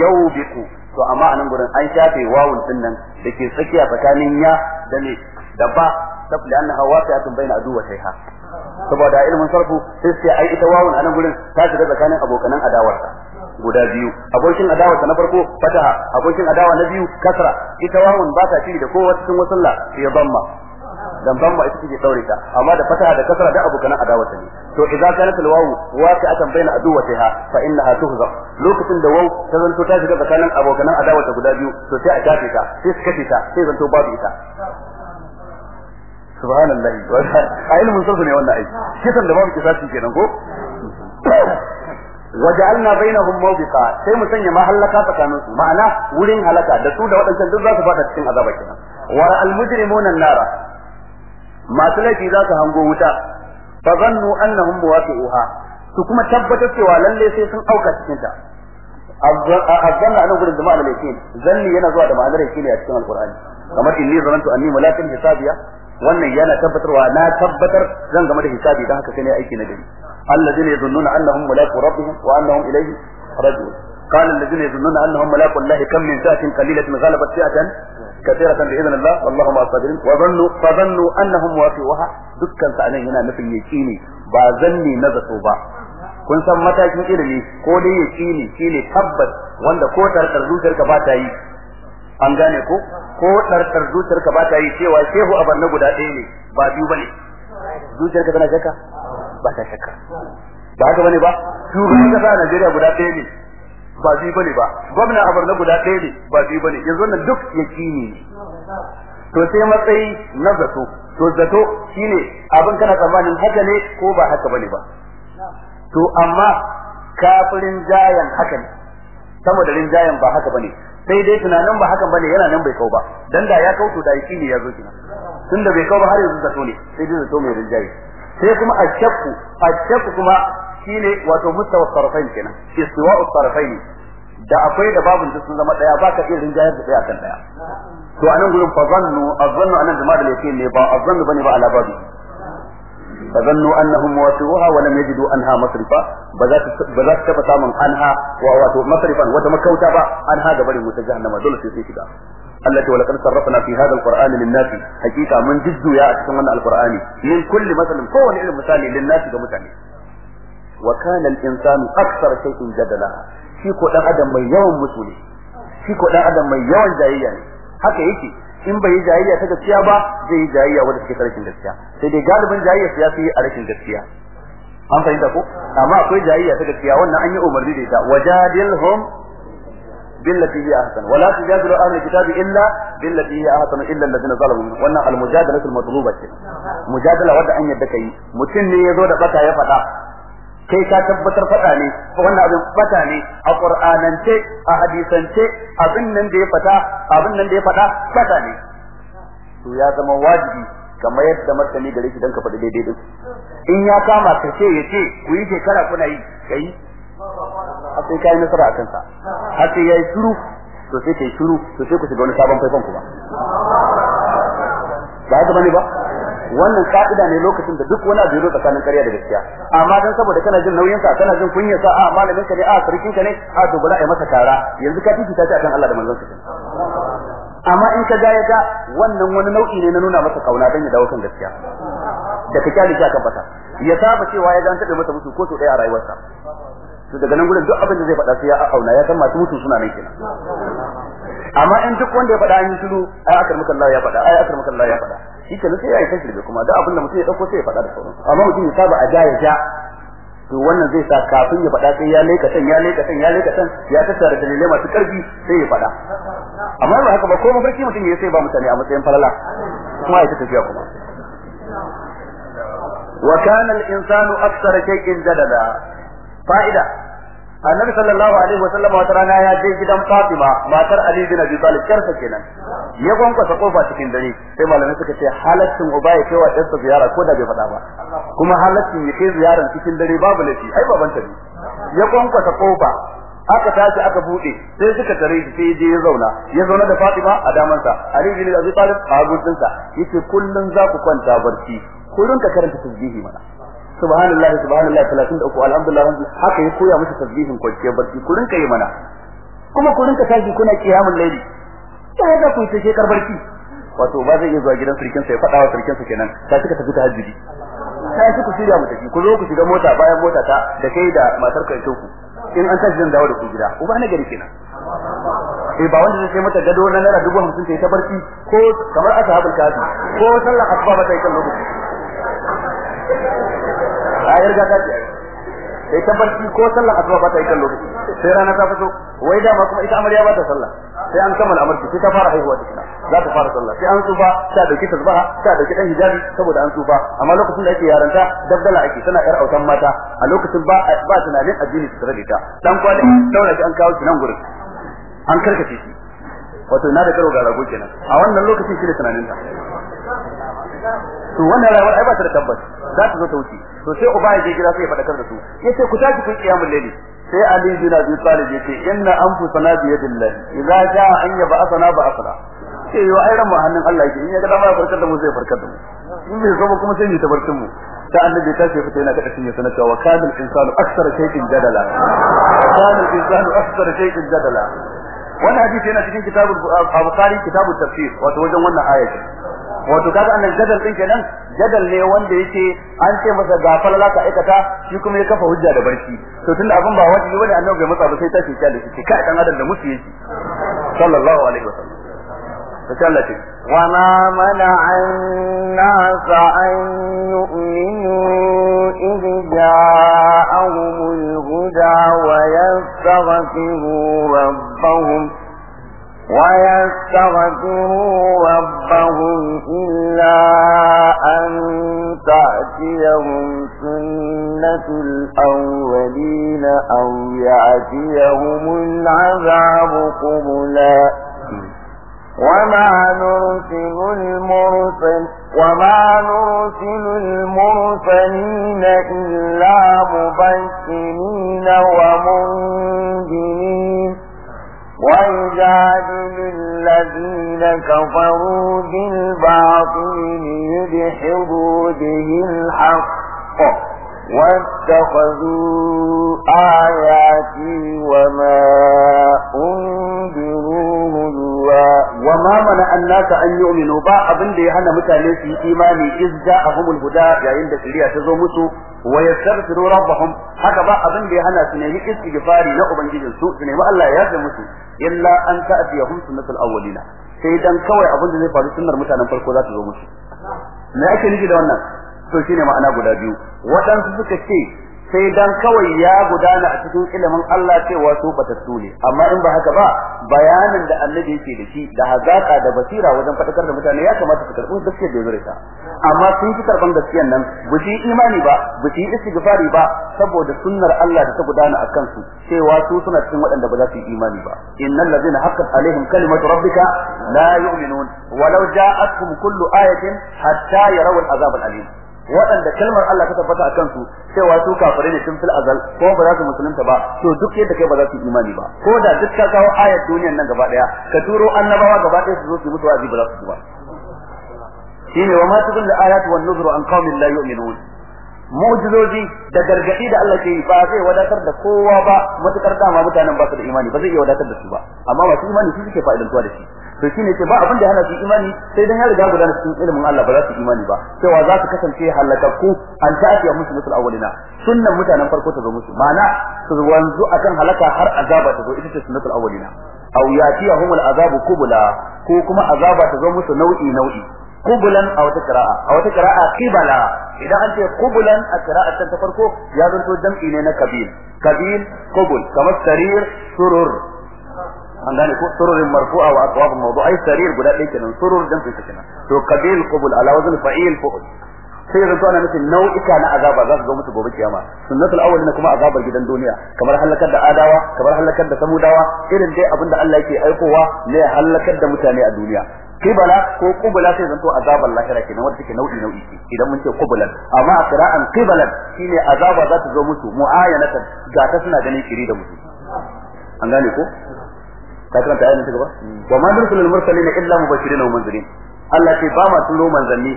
yawbiku to amma a nan gurin an shafe wawun ɗin nan dake tsakiya tsakanin ya da ne da ba sabli annaha waqi'atun baina adu wa shayha saboda ilmin sarfu sai sai ai ita wawun a nan gurin ta shiga tsakanin abokanan adawarsa guda biyu. Abokin adawarsa na farko fataha. Abokin adawa na biyu kasra. Ita wawun ba ta shiri da kowa cikin wasalla sai damma dan damma ita take daure ta amma da fataha da kasra da abokan adawarsa ne to idza kanat alwawu waqi'atan baina aduwatiha fa innaha tuhza lokacin da wawu ta zanto ta shiga tsakanin abokan adawarsa guda biyu to sai a tafi ta sai su kace ta sai zanto babu ita subhanallah a ilmin sulhu ne wannan aiki kisan da babu kisasi kenan ko (coughs) waja'alna bainahum mawbiqa sai mu sanya mahallaka tsakanin su ma'ana wurin halaka da su da wadancan duk za su fada cikin azaba kenan wa al mujrimuna nara masu laifi za su hango wuta fa zannu annahum muwaqi'uha su kuma tabbatar cewa lalle sai sun auka cikin ta azzanna anan gurin da ma'anar yake zanni yana zuwa da ma'anar yake ne a cikin alqur'ani kamar inni zanantu anni malakin hisabiya wannan yana tabbatarwa na tabbatar zan game da hisabi dan haka sai ne aiki na gari الذين يظنون انهم ملاقو ربهم وانهم اليه راجعون قال الذين يظنون انهم ملاقو الله كم من فئه قليله غلبت فئه كثيرة بإذن الله والله مع الصابرين وظنوا فظنوا أنهم واقعوها dukkan sa anan yana nufin yaqini ba zanni na zato ba kun san matakin ilimi ko dai yaqini shine tabbas wanda ko tarkar zuciyarka ba ta yi an gane ko ko tarkar zuciyarka ba ta yi cewa shehu abar na guda ɗaya ne ba biyu bane zuciyarka tana shakka ba ta shakka ba haka bane ba shugaban kasa a Najeriya guda ɗaya ne ba biyu ba ne ba. Gwamna a Borno guda ɗaya ne ba biyu ba ne. Yanzu wannan duk yakini ne. To sai matsayi na zato. To zato shine abin kana tsammanin haka ne ko ba haka ba ne ba. To amma kafirin jayan haka ne. Sama da rinjayan ba haka ba ne. Sai dai tunanin ba hakan ba ne yana nan bai kau ba. Dan da ya kauto da yakini ya zo kina tunda bai kau ba har yanzu zato ne sai dai zato mai rinjaye. Sai kuma ashakku ashakku kuma shine wato mustawa sarfain kenan istiwa'u sarfain da akwai da babu duk sun zama ɗaya baka iya rinjayar da ɗaya kan ɗaya to a nan gurin fa zannu azannu a nan da madal yake ne ba azannu ba ne ba ala babu fa zannu annahum wasuha wa lam yajidu anha masrifa ba za ta ba za ta taba samun anha wa wato masrifan wata makauta ba anha ga barin wuta jahannama dole sai sai shiga. Allah ta walakar sarrafana fi hada alqur'ani lin-nasi hakika mun jiddu ya a cikin wannan alqur'ani min kulli masalin kowane irin misali lin-nasi ga mutane. Wa kana al-insanu akthara shay'in jadala. Shi ko dan adam mai yawan musu ne. Shi ko dan adam mai yawan jayayya ne. Haka yake. In bai yi jayayya ta gaskiya ba zai yi jayayya wanda take rashin gaskiya. Sai dai galibin jayayya ya fi a rashin gaskiya. An fahimta ko? Amma akwai jayayya ta gaskiya wannan an yi umarni da ita. Wajadilhum billati hi ahsan wala tujadilu ahli kitabi illa billati hi ahsan illa alladhina zalamu. Wannan almujadalatu almatluba mujadala wanda an yadda kai mutum ne ya zo da bata ya fada kai ka tabbatar fada ne wannan abin fata ne a qur'anance a hadisance abin nan da ya fata abin nan da ya fada fata ne. To ya zama wajibi kamar yadda martani gare shi dan ka faɗi daidai din. In ya kama ka ce ya ce ku yi shekara kuna yi kai har sai kai nasara akan sa har sai yayi shiru to sai kai shiru to sai ku shiga wani sabon faifan ku ba ba haka ba ne ba? Wannan ka'ida ne lokacin da duk wani abu ya tsakanin ƙarya da gaskiya. Amma dan saboda kana jin nauyin sa kana jin kunyar sa a malamin ka ne a sarkin ka ne a to bala ai masa kara yanzu ka titi ta ce akan Allah da manzon sa amma in ka ga ya ga wannan wani nau'i ne na nuna masa ƙauna dan ya dawo kan gaskiya. Da ka ƙyale shi akan fata. Ya saba cewa ya ga an tabe masa musu ko to ɗaya a rayuwarsa. To daga nan gurin duk abin da zai faɗa sai ya auna ya san masu mutu suna nan kenan. Amma in duk wanda ya faɗa an yi shiru ai akar maka Allah ya faɗa ai akar maka Allah ya faɗa. Shi kenan sai ya yi tashi da kuma duk abin da mutum ya ɗauko sai ya faɗa da sauran amma mutum ya saba a ja ya ja to wannan zai sa kafin ya faɗa sai ya leka san ya leka san ya leka san ya tattara dalilai masu ƙarfi sai ya faɗa. Amma ba haka ba ko mafarki mutum ya sai ba mutane a matsayin falala kuma ya tafiya kuma. Wa kana al-insanu aktsara shay'in jadala. Fa'ida annabi sallallahu alaihi wasallam wata rana ya je gidan Fatima matar Ali bin Abi Talib karsa kenan. Ya kwankwasa ƙofa cikin dare sai malamai suka ce halaccin uba ya kaiwa ɗansa ziyara ko da bai faɗa ba. Kuma halaccin ya kai ziyaran cikin dare babu laifi ai babanta ne. Ya kwankwasa ƙofa aka tashi aka buɗe sai suka tare shi sai je ya zauna. Ya zauna da Fatima a damansa Ali bin Abi Talib a hagunsa ya ce kullun za ku kwanta barci kullun ka karanta tasbihi mana. Subhanallahi subhanallahi 33 alhamdulillah haka ya koya musu tasbihin kwanciyar barci. Kullun kai mana. Kuma kullun ka tashi kuna kiyamul layli. Sai ga ku take barci. Wato ba zai iya zuwa gidan sarkin sa ya faɗa sa kenan ta suka tafi ta hajji. Sai ku shirya mu tafi. Ku zo ku shiga mota bayan mota ta da kai da matar ka ku in an tashi zan dawo da ku gida. Uba na gari kenan. Eh ba wanda zai mata gado na naira dubu hamsin ta yi ta barci ko kamar ashabul kafi ko sallar asuba ba ta yi kan lokaci. A yarda ta ce sai ta barci ko sallar asuba ba ta yi kan lokaci sai rana ta fito wai dama kuma ita amarya ba ta sallah. Sai an kammala amarki sai ta fara haihuwa tukuna za ta fara sallah. Sai an tsufa ta ɗauki tasbaha ta ɗauki dan hijabi saboda an tsufa. Amma lokacin da ake yaranta dabdala ake tana yar autan mata. A lokacin ba ba tunanin addini su tare da ita dan kwali daura an kawo shi nan gurin. An karkace shi. Wato na da karo ga rago kenan. A wannan lokacin shi da tunanin ta to wannan rawar ai ba ta da tabbas. Za ta zo ta wuce. To sai uba ya je gida sai ya fadakar da su. Yace ku tashi ku kiyamul layli. Sai Ali bin Abi Talib ya ce inna anfusana bi yadillah idza jaa an yab'athana ba'athna sai yo ai mu hannun Allah yake. In ya ga dama ya farkar da mu zai farkar da mu. In bai zo ba kuma sai mu tabarkin mu. Da annabi ta ce fita yana kada shin ya sanar cewa kana al-insanu akthar shay'in jadala. Kana al-insanu akthar shay'in jadala. Wannan hadisi yana cikin kitabul Bukhari kitabut tafsir wato wajen wannan ayati wato kaga annan jadal din kenan jadal ne wanda yake an ce masa ga falala ka aikata shi kuma ya kafa hujja da barci. To tunda abin ba wajibi ba ne annabi bai matsa ba sai tashi ƙyale shi kai dan adam da musu yake. Sallallahu alaihi wasallam. to Allah ce وما منع الناس أن يؤمنوا إذ جاءهم الهدى ويستغفروا ربهم ويستغفروا ربهم إلا أن تأتيهم سنة الأولين أو يأتيهم العذاب قبلا وما نرسل المرسل وما نرسل المرسلين إلا مبشرين ومنذرين ويجادل الذين كفروا بالباطل ليدحضوا به الحق واتخذوا آياتي وما أنذروا هزوا وما منع الناس أن يؤمنوا با أبن دي هنا متعلي في إيماني إذ جاءهم الهدى يعني عند سريع تزومسوا ويستغفروا ربهم haka ba abin da ya hana su nemi istighfari na ubangijin su su nemi Allah ya yafe musu illa an ta'tiyahum sunnatul awwalina sai dan kawai abin da zai faru sunnar mutanen farko za ta zo musu me ake nufi da wannan to shine ma'ana guda biyu. Waɗansu suka ce sai dan kawai ya gudana a cikin ilimin Allah cewa su batattu ne. Amma in ba haka ba bayanin da annabi yake da shi da hazaka da basira wajen fadakar da mutane ya kamata su karɓi gaskiyar da zure amma sun fi karɓan gaskiyar nan ba su imani ba ba su yi istighfari ba saboda sunnar Allah da ta gudana a kansu cewa su suna cikin waɗanda ba za su yi imani ba. Innal ladzina haqqat alaihim kalimatu rabbika la yu'minun walau ja'atkum kullu ayatin hatta yarawul azab al-alim. Waɗanda kalmar Allah ta tabbata a kansu cewa su kafirai ne tun fil azal ko ba za su musulunta ba to duk yadda kai ba za su imani ba. Ko da duk ka kawo ayat duniyar nan gaba ɗaya ka turo annabawa gaba ɗaya su zo su mutu wa'azi ba za su ba. Shine wa ma tudul ayat wan nuzru an qaumin la yu'minun. Mu'jizoji da gargaɗi da Allah ke yi ba zai wadatar da kowa ba matuƙar dama mutanen ba su da imani ba zai iya wadatar da su ba. Amma masu imani su suke fa'idantuwa da shi. To shine ce ba abin da hana su imani sai dan ya riga gudana cikin ilimin Allah ba za su imani ba cewa za su kasance halakakku an ta'ati musu musul awwalina sunnan mutanen farko ta zo musu ma'ana su wanzu akan halaka har azaba ta zo ita ce sunnatul awwalina aw yatiyahum al-azabu kubula ko kuma azaba ta zo musu nau'i nau'i kubulan a wata qira'a a wata idan an ce kubulan a qira'a ta farko ya zanto jam'i ne na kabil kabil kubul kamar sarir surur an gane ko? Sururin marfu'a wa aqwab mawdu'ai sarir guda ɗaya kenan. Surur dan su kenan. To kabil qubul ala wazn fa'il fu'ul. Sai yanzu ana nufin nau'ika na azaba za su zo musu gobe kiyama. Sunnatul awwal na kuma azabar gidan duniya. Kamar halakar da adawa kamar halakar da samudawa irin dai abin da Allah yake aikowa ne halakar da mutane a duniya. Kibala ko kubula sai zanto azabar lahira kenan wanda take nau'i nau'i idan mun ce kubulan amma a qira'an qibalan shine azaba za ta zo musu mu'ayanatan ga ta suna ganin kiri da musu an gane ko? Ka karanta ayan ta gaba? Wa ma nursilul mursalin illa mubashirin wa munzirin. Allah ce ba ma turo manzanni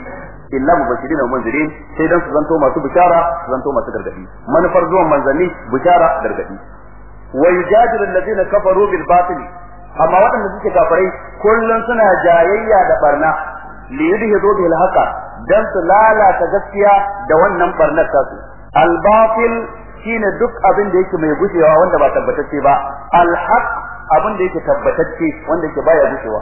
illa mubashirin wa munzirin sai dan su zanto masu bishara su zanto masu gargaɗi. Manufar zuwan manzanni bishara gargaɗi. Wa yujadilu alladhina kafaru bil batil. Amma waɗanda suke kafirai kullun suna jayayya da barna. Li yudhidu bil haqa dan su lalata gaskiya da wannan barnar tasu. Al batil shine duk abin da yake mai gushewa wanda ba tabbatacce ba. Al haq abin da yake tabbatacce wanda yake baya gushewa.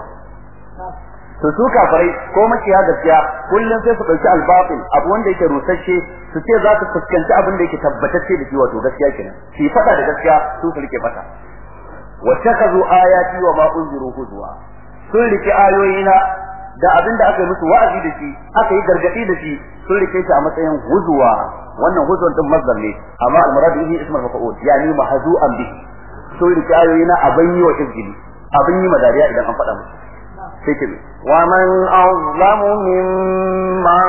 To su kafirai ko makiya gaskiya kullum sai su ɗauki al-batil abu wanda yake rusasshe su ce za su fuskanci abin da yake tabbatacce da shi wato gaskiya kenan. Shi fada da gaskiya su su riƙe fata takazu ayati wa ma unziru huzwa. Sun riƙe ayoyina da abin da aka yi musu wa'azi da shi aka yi gargaɗi da shi sun riƙe shi a matsayin huzwa. Wannan huzwan din mazdar ne amma al-murad bihi ismul maf'ul yani mahzu'an bihi. sun rike ayoyina abin yi wa izgili abin yi madariya idan an faɗa musu sai ke ومن أظلم ممن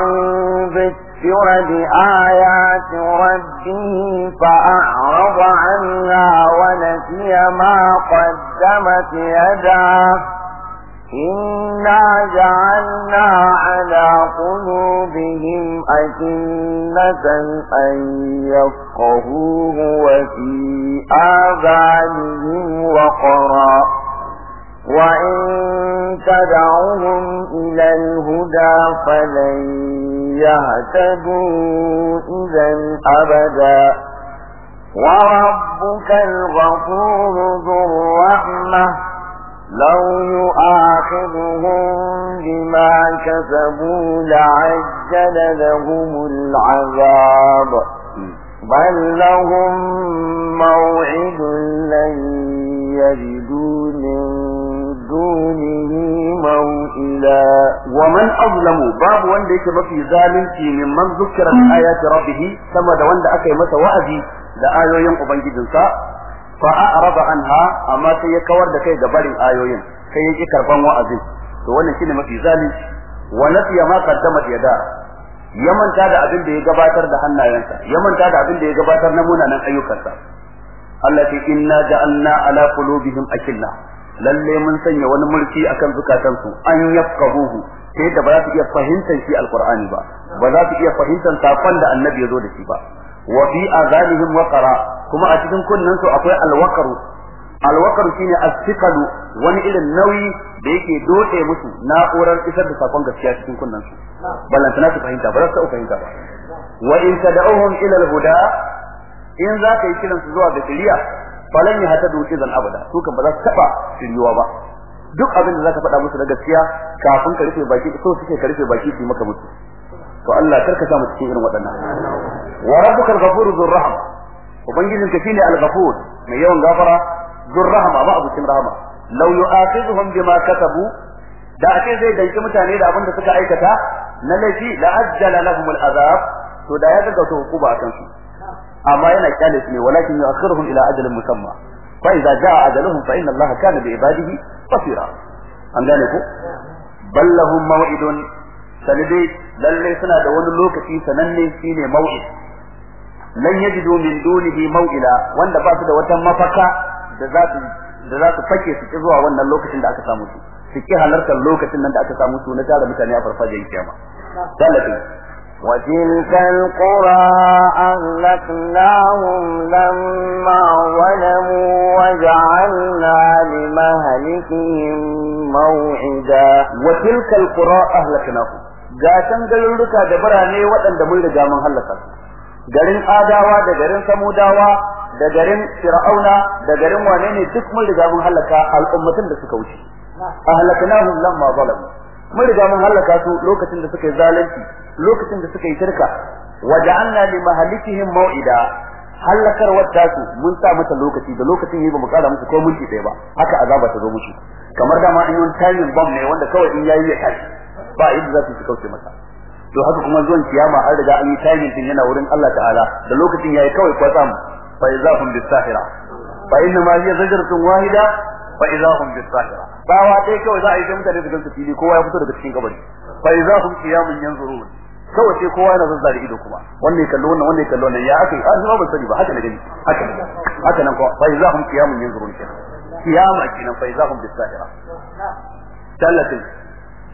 ذكر بآيات ربه فأعرض عنها ونسي ما قدمت يداه إنا جعلنا على قلوبهم أكنة أن يفقهوه وفي آذانهم وقرا وإن تدعوهم إلى الهدى فلن يهتدوا إذا أبدا وربك الغفور ذو الرحمة لو يؤاخذهم بما كسبوا لعجل لهم العذاب بل لهم موعد لن يجدوا من دونه موئلا ومن أظلم باب وان ديك مفي ظالمتي ممن ذكر بآيات ربه كما دا وان دا أكي مسا وأذي دا fa a'rada anha amma sai ya kawar da kai ga barin ayoyin sai yake karɓan wa'azi. To wannan shine mafi zalunci. Wa nasiya ma qaddamat yada. Ya manta da abin da ya gabatar da hannayensa ya manta da abin da ya gabatar na munanan ayyukansa. Allah ce inna ja'alna ala qulubihim akilla. Lalle mun sanya wani mulki akan zukatansu an yafqahuhu. Sai da ba za su iya fahimtar shi alqur'ani ba ba za su iya fahimtar saƙon da annabi ya zo da shi ba. Wa fi azanihim waqara kuma a cikin kunnen su akwai alwaqaru alwaqaru shine as-siqalu wani irin nauyi da yake dode musu na'urar isar da saƙon gaskiya cikin kunnen su ballantana su fahimta ba za su fahimta ba wa in tad'uhum ila al-huda in za ka yi kiran su zuwa ga shari'a falan ya hata duki zan abada su kan ba za su taba shiriwa ba duk abin da zaka faɗa musu na gaskiya kafin ka rufe baki so suke ka rufe baki su maka mutu to Allah kar ka sa mu cikin irin waɗannan. Wa rabbukal ghafuru dhur rahma. Ubangijin ka shine al-ghafur mai yawan gafara dhur rahma ba abucin rahama law yu'akhidhuhum bima kasabu da ake zai danki mutane da abin da suka aikata na laifi la ajjala lahum al-azab to da ya gaggauta hukuma akan su amma yana ƙyale su ne walakin yu'akhiruhum ila ajalin musamma. Fa idza jaa ajaluhum fa inna allaha kana bi ibadihi basira. An gane ko bal lahum maw'idun. Sanade lalle suna da wani lokaci sananne shine maw'id lan yajidu min dunihi maw'ila wanda ba su da wata mafaka da za su da za su fake su zuwa wannan lokacin da aka samu su su ki halartar lokacin nan da aka samu su na tare mutane a farfajiyar kiyama dalilin وتلك القرى أهلكناهم لما ظلموا وجعلنا لمهلكهم موعدا وتلك القرى أهلكناهم gatan garuruka da birane waɗanda mun riga mun halaka garin adawa da garin samudawa da garin fir'auna da garin wane ne duk mun riga mun halaka al'ummatin da suka wuce. Ahlaknahum lamma zalamu. Mun riga mun halaka su lokacin da suka yi zalunci lokacin da suka yi shirka. Waja'alna li mahalikihim maw'ida. Halakar wata su mun sa mata lokaci da lokacin yi ba mu kara musu ko mulki ɗaya ba. Haka azaba ta zo musu. Kamar dama an yi timing bomb ne wanda kawai in yayi ya tashi. Ba yadda za su kauce masa. To haka kuma zuwan kiyama an riga an yi timing din yana wurin Allah ta'ala. Da lokacin yayi kawai kwatsam fa izahum bisahira fa inna ma hiya zajratun wahida fa izahum bisahira bawa dai kawai za a yi mutane da gansu fili kowa ya fito daga cikin kabari. Fa izahum qiyamun yanzurun. Kawai sai kowa yana zazzare ido kuma. Ya kallo wannan ya kallo wannan ya aka yi? Azuma ban sani ba haka ne gani haka haka nan ko fa izahum qiyamun yanzurun kiyama kenan fa izahum bisahira tallatin.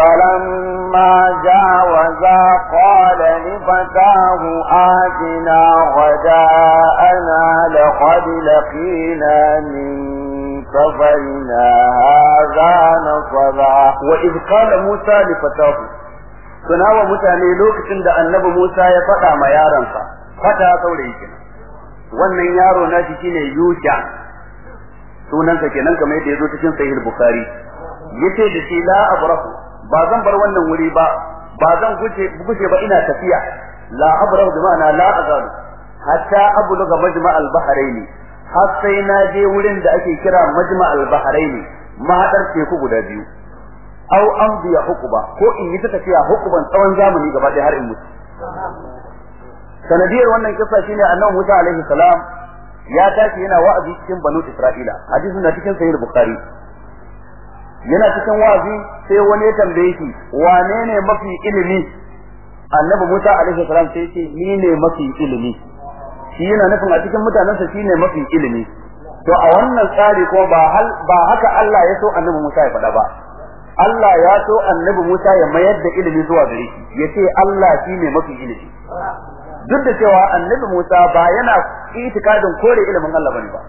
فلما جاوزا قال لفتاه آتنا غداءنا لقد لقينا من سفرنا هذا نصبا وإذ قال موسى لفتاه suna wa mutane lokacin da annabi Musa ya faɗa ma yaronsa fata saurayi kenan wannan yaro na shi shine Yusha sunansa kenan kamar yadda ya zo cikin sahih Bukhari yace da shi la abrahu ba zan bar wannan wuri ba ba zan guje guje ba ina tafiya. La abrahu bi ma'ana la azalu. Hatta abluga majma' al-bahraini. Har sai na je wurin da ake kira majma' al-bahraini mahadar teku guda biyu. Aw amdiya hukuba ko in yi ta tafiya hukuban tsawon zamani gaba ɗaya har in mutu. Sanadiyar wannan kissa shine annabi Musa alaihi salam ya tashi yana wa'azi cikin banu Isra'ila. Hadisin na cikin sahih bukhari. Yana cikin wa'azi sai wani ya tambaye shi wane ne mafi ilimi? Annabi Musa alaihi salam sai ce ni ne mafi ilimi. Shi yana nufin a cikin mutanensa shi ne mafi ilimi. To a wannan tsari ko ba hal ba haka Allah ya so annabi Musa ya faɗa ba. Allah ya so annabi Musa ya mayar da ilimi zuwa gare shi ya ce Allah shi ne mafi ilimi. Duk da cewa annabi Musa ba yana itikadin kore ilimin Allah ba ne ba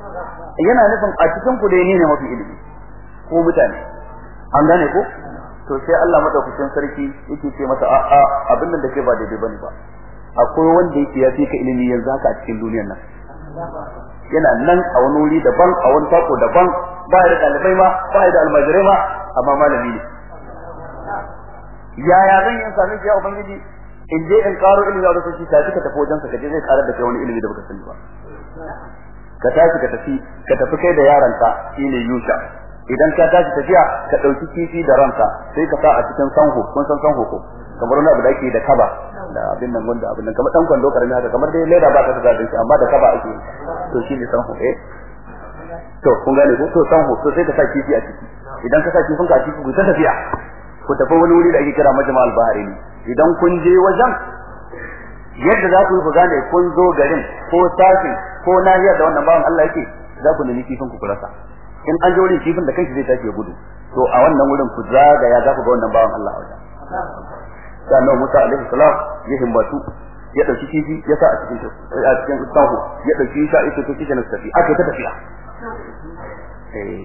yana nufin a cikin ku dai ni ne mafi ilimi. Ko mutane. An gane ko? To sai Allah madaukakin sarki yake ce masa a a abin da ke ba daidai ba ne ba. Akwai wanda yake ya fi ka ilimi yanzu haka a cikin duniyar nan. Yana nan a wani wuri daban a wani sako daban ba da ɗalibai ma ba da almajirai ma amma malami ne. Yaya zan yi sami ya ubangiji? In je in karo ilimi da wasu tafi ka tafi wajen sa kaje zai karar da kai wani ilimi da baka sani ba. Ka tashi ka tafi ka tafi kai da yaranka shine Yusha. Idan ka tashi tafiya ka ɗauki kifi da ranka sai ka sa a cikin sanho. Kun san sanho ko? Kamar wani abu da ake da kaba da abin nan wanda abin nan kamar dan kwando ƙarami haka kamar dai leda ba ka da shi amma da kaba ake to shine sanho eh? To kun gane ko? To sanho to sai ka sa kifi a ciki. Idan ka sa kifin ka a ciki ku ta tafiya. Ku tafi wani wuri da ake kira majma'al bahari ne. Idan kun je wajen yadda za ku yi ku gane kun zo garin ko sashin ko nahiyar da wannan bawan Allah yake za ku nemi kifin ku rasa. In an je wurin kifin da kanshi zai tashi ya gudu. To a wannan wurin ku zagaya za ku ga wannan bawan Allah a wajen. Sai annabi Musa alaihi salam ya himmatu ya ɗauki kifi ya sa a cikin a cikin tsaho ya ɗauki shi ita to kike na tafi. Aka ta tafiya.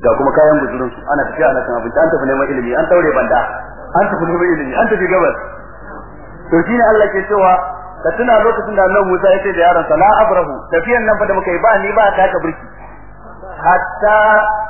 Ga kuma kayan bujurin su ana tafiya ana kan abinci an tafi neman ilimi an daure banda an tafi neman ilimi an tafi gabas. To shine Allah ke cewa ka tuna lokacin da Annabi Musa ya ce da yaron sa la abrahu tafiyan nan fa da muka yi ba ni ba ta ka burki hatta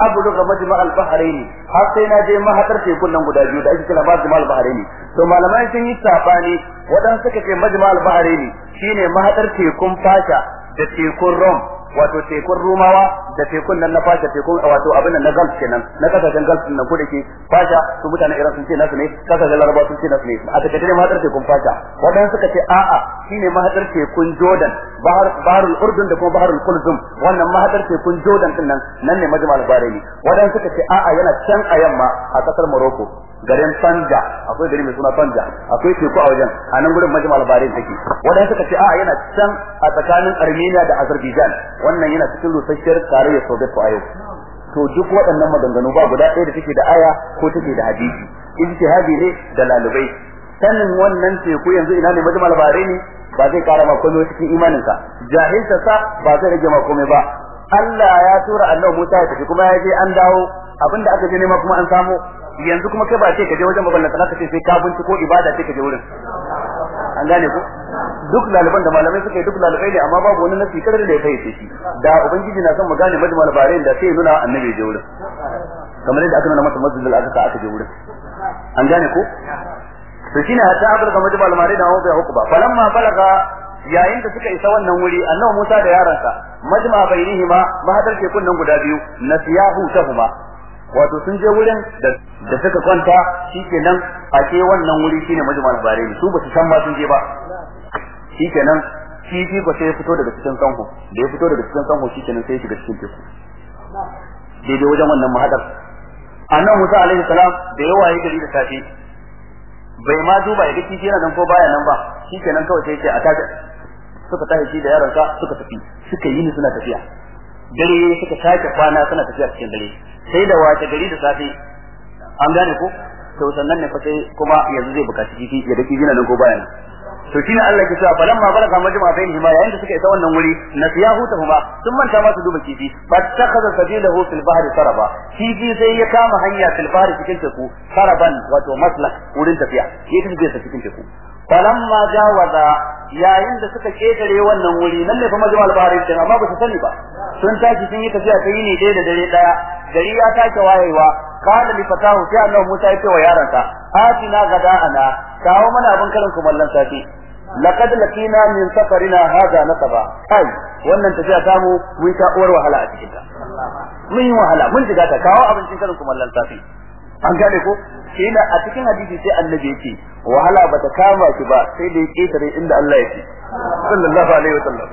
abluga majma' al-bahrain har sai na je mahadar tekun nan guda biyu da ake kira majma' al-bahrain. To malamai sun yi saɓani wadan suka ce majma' al-bahrain shine mahadar tekun fasha da tekun rom wato tekun rumawa da tekun nan na fasha tekun wato abin nan na gulf kenan na ƙasashen gulf nan ko da ke fasha su mutanen iran sun ce nasu ne ƙasashen laraba sun ce nasu ne. A take ne mahadar tekun fasha. Wadan suka ce a'a shine mahadar tekun jordan bahar baharul urdun da kuma baharul kulzum. Wannan mahadar tekun jordan ɗin nan nan ne majma'al bahraini. Wadan suka ce a'a yana can a yamma a ƙasar morocco. Garin Sanja akwai gari mai suna Sanja akwai teku a wajen a nan gurin majma'al bahrain take. Wadanda suka ce a'a yana can a tsakanin Armenia da Azerbaijan wannan yana cikin rusasshiyar tarayyar Soviet a yau. To duk waɗannan maganganu ba guda ɗaya da take da aya ko take da hadisi. Ijtihadi ne da lalubai sanin wannan teku yanzu ina ne majma'al bahrain ba zai kara ma komai cikin imaninka jahilta sa ba zai rage ma komai ba. Allah ya tura Annabi Musa ya tafi kuma ya je an dawo. Abinda aka je nema kuma an samu. Yanzu kuma kai ba ce ka je wajen babban nasara ka ce sai ka binciko ibada ce ka je wurin. An gane ku? Duk laliban da malamai suka yi duk lalibai ne amma babu wani nasi karar da ya fayyace shi. Da ubangiji na son mu gane majmal bahrain da sai nuna annabi je wurin. Kamar yadda aka nuna masa masjidil aqsa aka je wurin. An gane ko to shine hatta kamar majmal bahrain da bai hukuba falamma balaga yayin da suka isa wannan wuri annabi Musa da yaransa majma bainihima mahadar tekun nan guda biyu nasiyahu tahuma wato sun je wurin da suka kwanta shikenan a ce wannan wuri shine majmal bahrain su ba su san ma sun je ba. Shikenan kifi ko sai ya fito daga cikin sanho. Da ya fito daga cikin sanho shikenan sai ya shiga cikin teku. Daidai wajen wannan mahadar. Annabi Musa alaihi salam da yawa ya gari da safe bai ma duba ya ga kifi yana nan ko baya nan ba shikenan kawai sai ya ce a tafi suka tashi shi da yaronsa suka tafi suka yi ni suna tafiya. Dare suka sake kwana suna tafiya cikin dare. Sai da wace gari da safe. An gane ko? To sannan ne fa sai kuma yanzu zai buƙaci kifi ya ga kifi nan ko baya nan. To shine Allah ke cewa falamma balaga majma bainihim yayin da suka isa wannan wuri nasiyahu tahuma sun manta ma su duba kifi. Fattakhadha sabilahu fil bahri saraba. Kifi sai ya kama hanya fil bahri cikin teku saraban wato maslak wurin tafiya. Ya tafi cikin teku. Falamma jawaza yayin da suka ƙetare wannan wuri nan ne fa majma al bahri din amma ba su sani ba. Sun tashi sun yi tafiya ta yini ɗaya da dare ɗaya gari ya take wayewa. Kana li fatahu sai Allah Musa ya ce wa yaransa atina gada'ana kawo mana abin karin kumallon safi laqad lakina min safarina hada nasaba. Kai wannan tafiya ta mu mun ta uwar wahala a cikin ta mun yi wahala mun jiga ta kawo abincin karin kumallon safi an gane ko shi na a cikin hadisi sai annabi yake wahala bata kama ki ba sai da ya ketare inda Allah yake sallallahu alaihi wasallam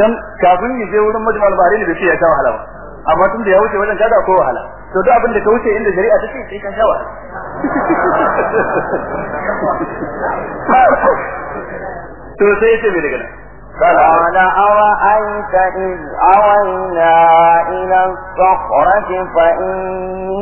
dan kafin ya je wurin majmal bahrain da shi ya ta wahala ba amma tun da ya wuce wajen kada ko wahala to duk abin da ka wuce inda shari'a take sai ka sha wahala (laughs) to sai yace me daga nan قال أرأيت إذ أوينا إلى الصخرة فإني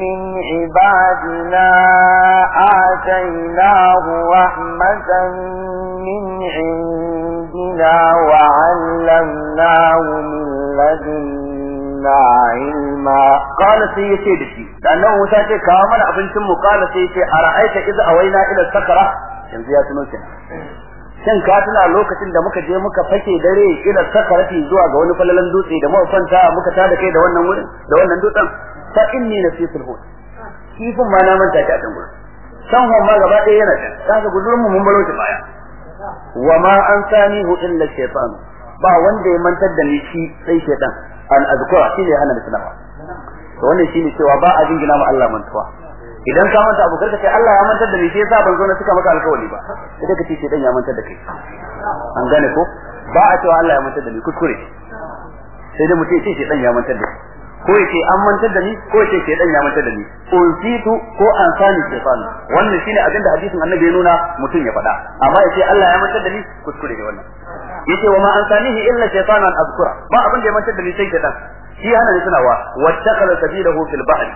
من عبادنا آتيناه رحمة من عندنا وعلمناه من لدنا علما قال سيتي دشي لأنه موسى ce kawo mana abincin mu qala sai ce ara'aita iz awaina ila sakara yanzu ya tuno kenan shin ka tuna lokacin da muka je muka fake dare ila sakarati zuwa ga wani falalan dutse da muka kwanta muka tada kai da wannan wurin da wannan dutsen fa inni nasitul hud. Kifin ma na manta ta gurin. San hon ma gaba ɗaya yana can. Kaga gudurin mu mun baro shi baya. Wa ma an sanihu illa shaytan. Ba wanda ya mantar da ni shi sai shaytan. An azkura shi ne hana da to wannan shine cewa ba a jingina ma Allah mantuwa. Idan ka manta abu kar ka ce Allah ya mantar da ni sai yasa ban zo na suka maka alkawari ba. Idan ka ce shaytan ya mantar da kai. An gane ko? Ba a cewa Allah ya mantar da ni kuskure. Sai dai mutum ya ce shaytan ya mantar da ni ko ya ce an mantar da ni ko ya ce shedan ya mantar da ni. Unsitu ko an sani shaytan. Wannan shine abin da hadisin annabi ya nuna mutum ya faɗa. Amma ya ce Allah ya mantar da ni kuskure ne wannan. Yace wa ma an sanihi illa shaytan an azkura. Ba abin da ya mantar da ni sai shaytan. Shi hana ni tunawa wattaqala sabilahu fil bahri.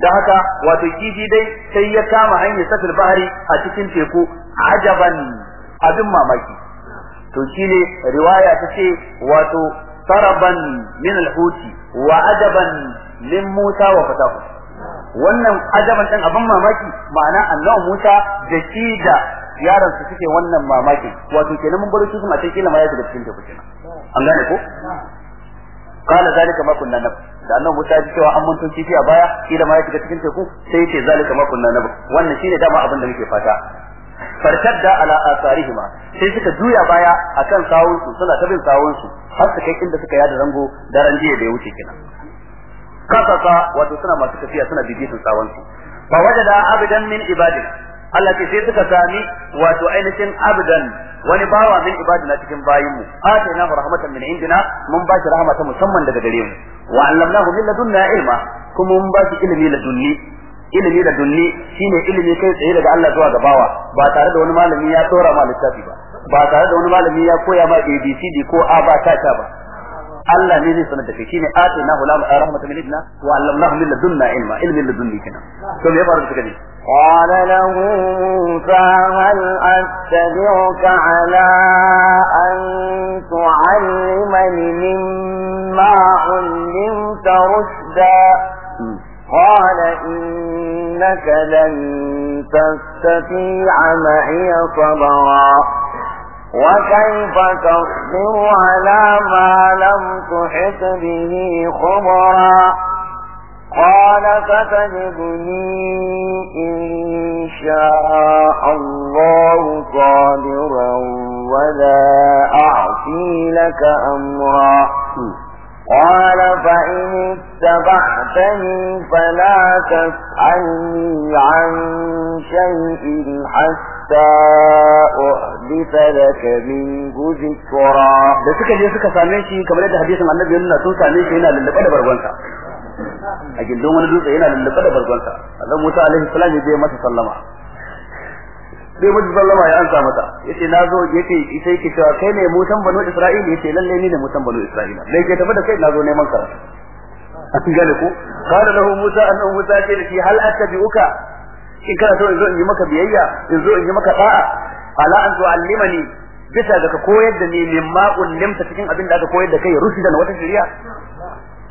Da haka wato kifi dai sai ya kama hanyar sa fil bahri a cikin teku ajaban abin mamaki. To shine riwaya ta ce wato saraban min al-huti wa adaban min Musa wannan ajaban din abin mamaki ma'ana Allah Musa da shi da yaran su suke wannan mamaki. Wato kenan mun bar su kuma sai kila ma ya shiga cikin kenan. An gane ko? Qala zalika ma kunna nab da annabi Musa ya cewa an muntun kifi a baya kila ma ya shiga cikin teku sai ya ce zalika ma kunna nab. Wannan shine dama abin da muke fata. Fartadda ala asarihima. Sai suka juya baya akan sawun su suna ta bin sawun su har su kai inda suka yada zango daren jiya da ya wuce kenan. Kasasa wato suna masu tafiya suna bibitin sawun su fa wajada abdan min ibadina Allah ce sai suka sami wato ainihin abdan wani bawa min ibadina cikin bayin mu atayna rahmatan min indina mun ba shi rahama ta musamman daga gare mu. Wa allamnahu min ladunna ilma kuma mun ba shi ilimi ladunni. ilimi da dunni shine ilimi kai tsaye daga Allah zuwa ga bawa ba tare da wani malami ya tsora ma littafi ba ba tare da wani malami ya koya ma ABCD ko A ba ta ta ba Allah ne zai sanar da kai shine atina hu rahmatan min idna wa allamnahu min ladunna ilma ilmin ladunni kenan to me ya faru suka ne قال له موسى هل أتبعك على أن تعلمني مما علمت رشدا قال إنك لن تستطيع معي صبرا. وكيف تصبر على ما لم تحط به خبرا؟ قال فتجدني إن شاء الله صابرا ولا أعصي لك أمرا. قال فإن اتبعتني فلا تسألني عن شيء حتى أحدث لك منه ذكرا da suka je suka same shi kamar yadda hadisin annabi yana sun same shi yana lullube da bargonsa a gindin wani dutse yana lullube da bargonsa Allah Musa alaihi salam ya je masa sallama Sai mutu sallama ya ansa mata. Yace na zo ya ce sai yake cewa kai ne mutan banu Isra'ila? Yace lalle ni ne mutan banu Isra'ila. Dai ke da kai? Na zo neman karatu an gane ku qala lahu Musa annahu Musa ce da shi hal attabi'uka? In kana so in zo in yi maka biyayya? In zo in yi maka da'a? Ala an tu'allimani. Bisa ga ka koyar da ni mimma ullimta cikin abin da aka koyar da kai rushidan wata shari'a.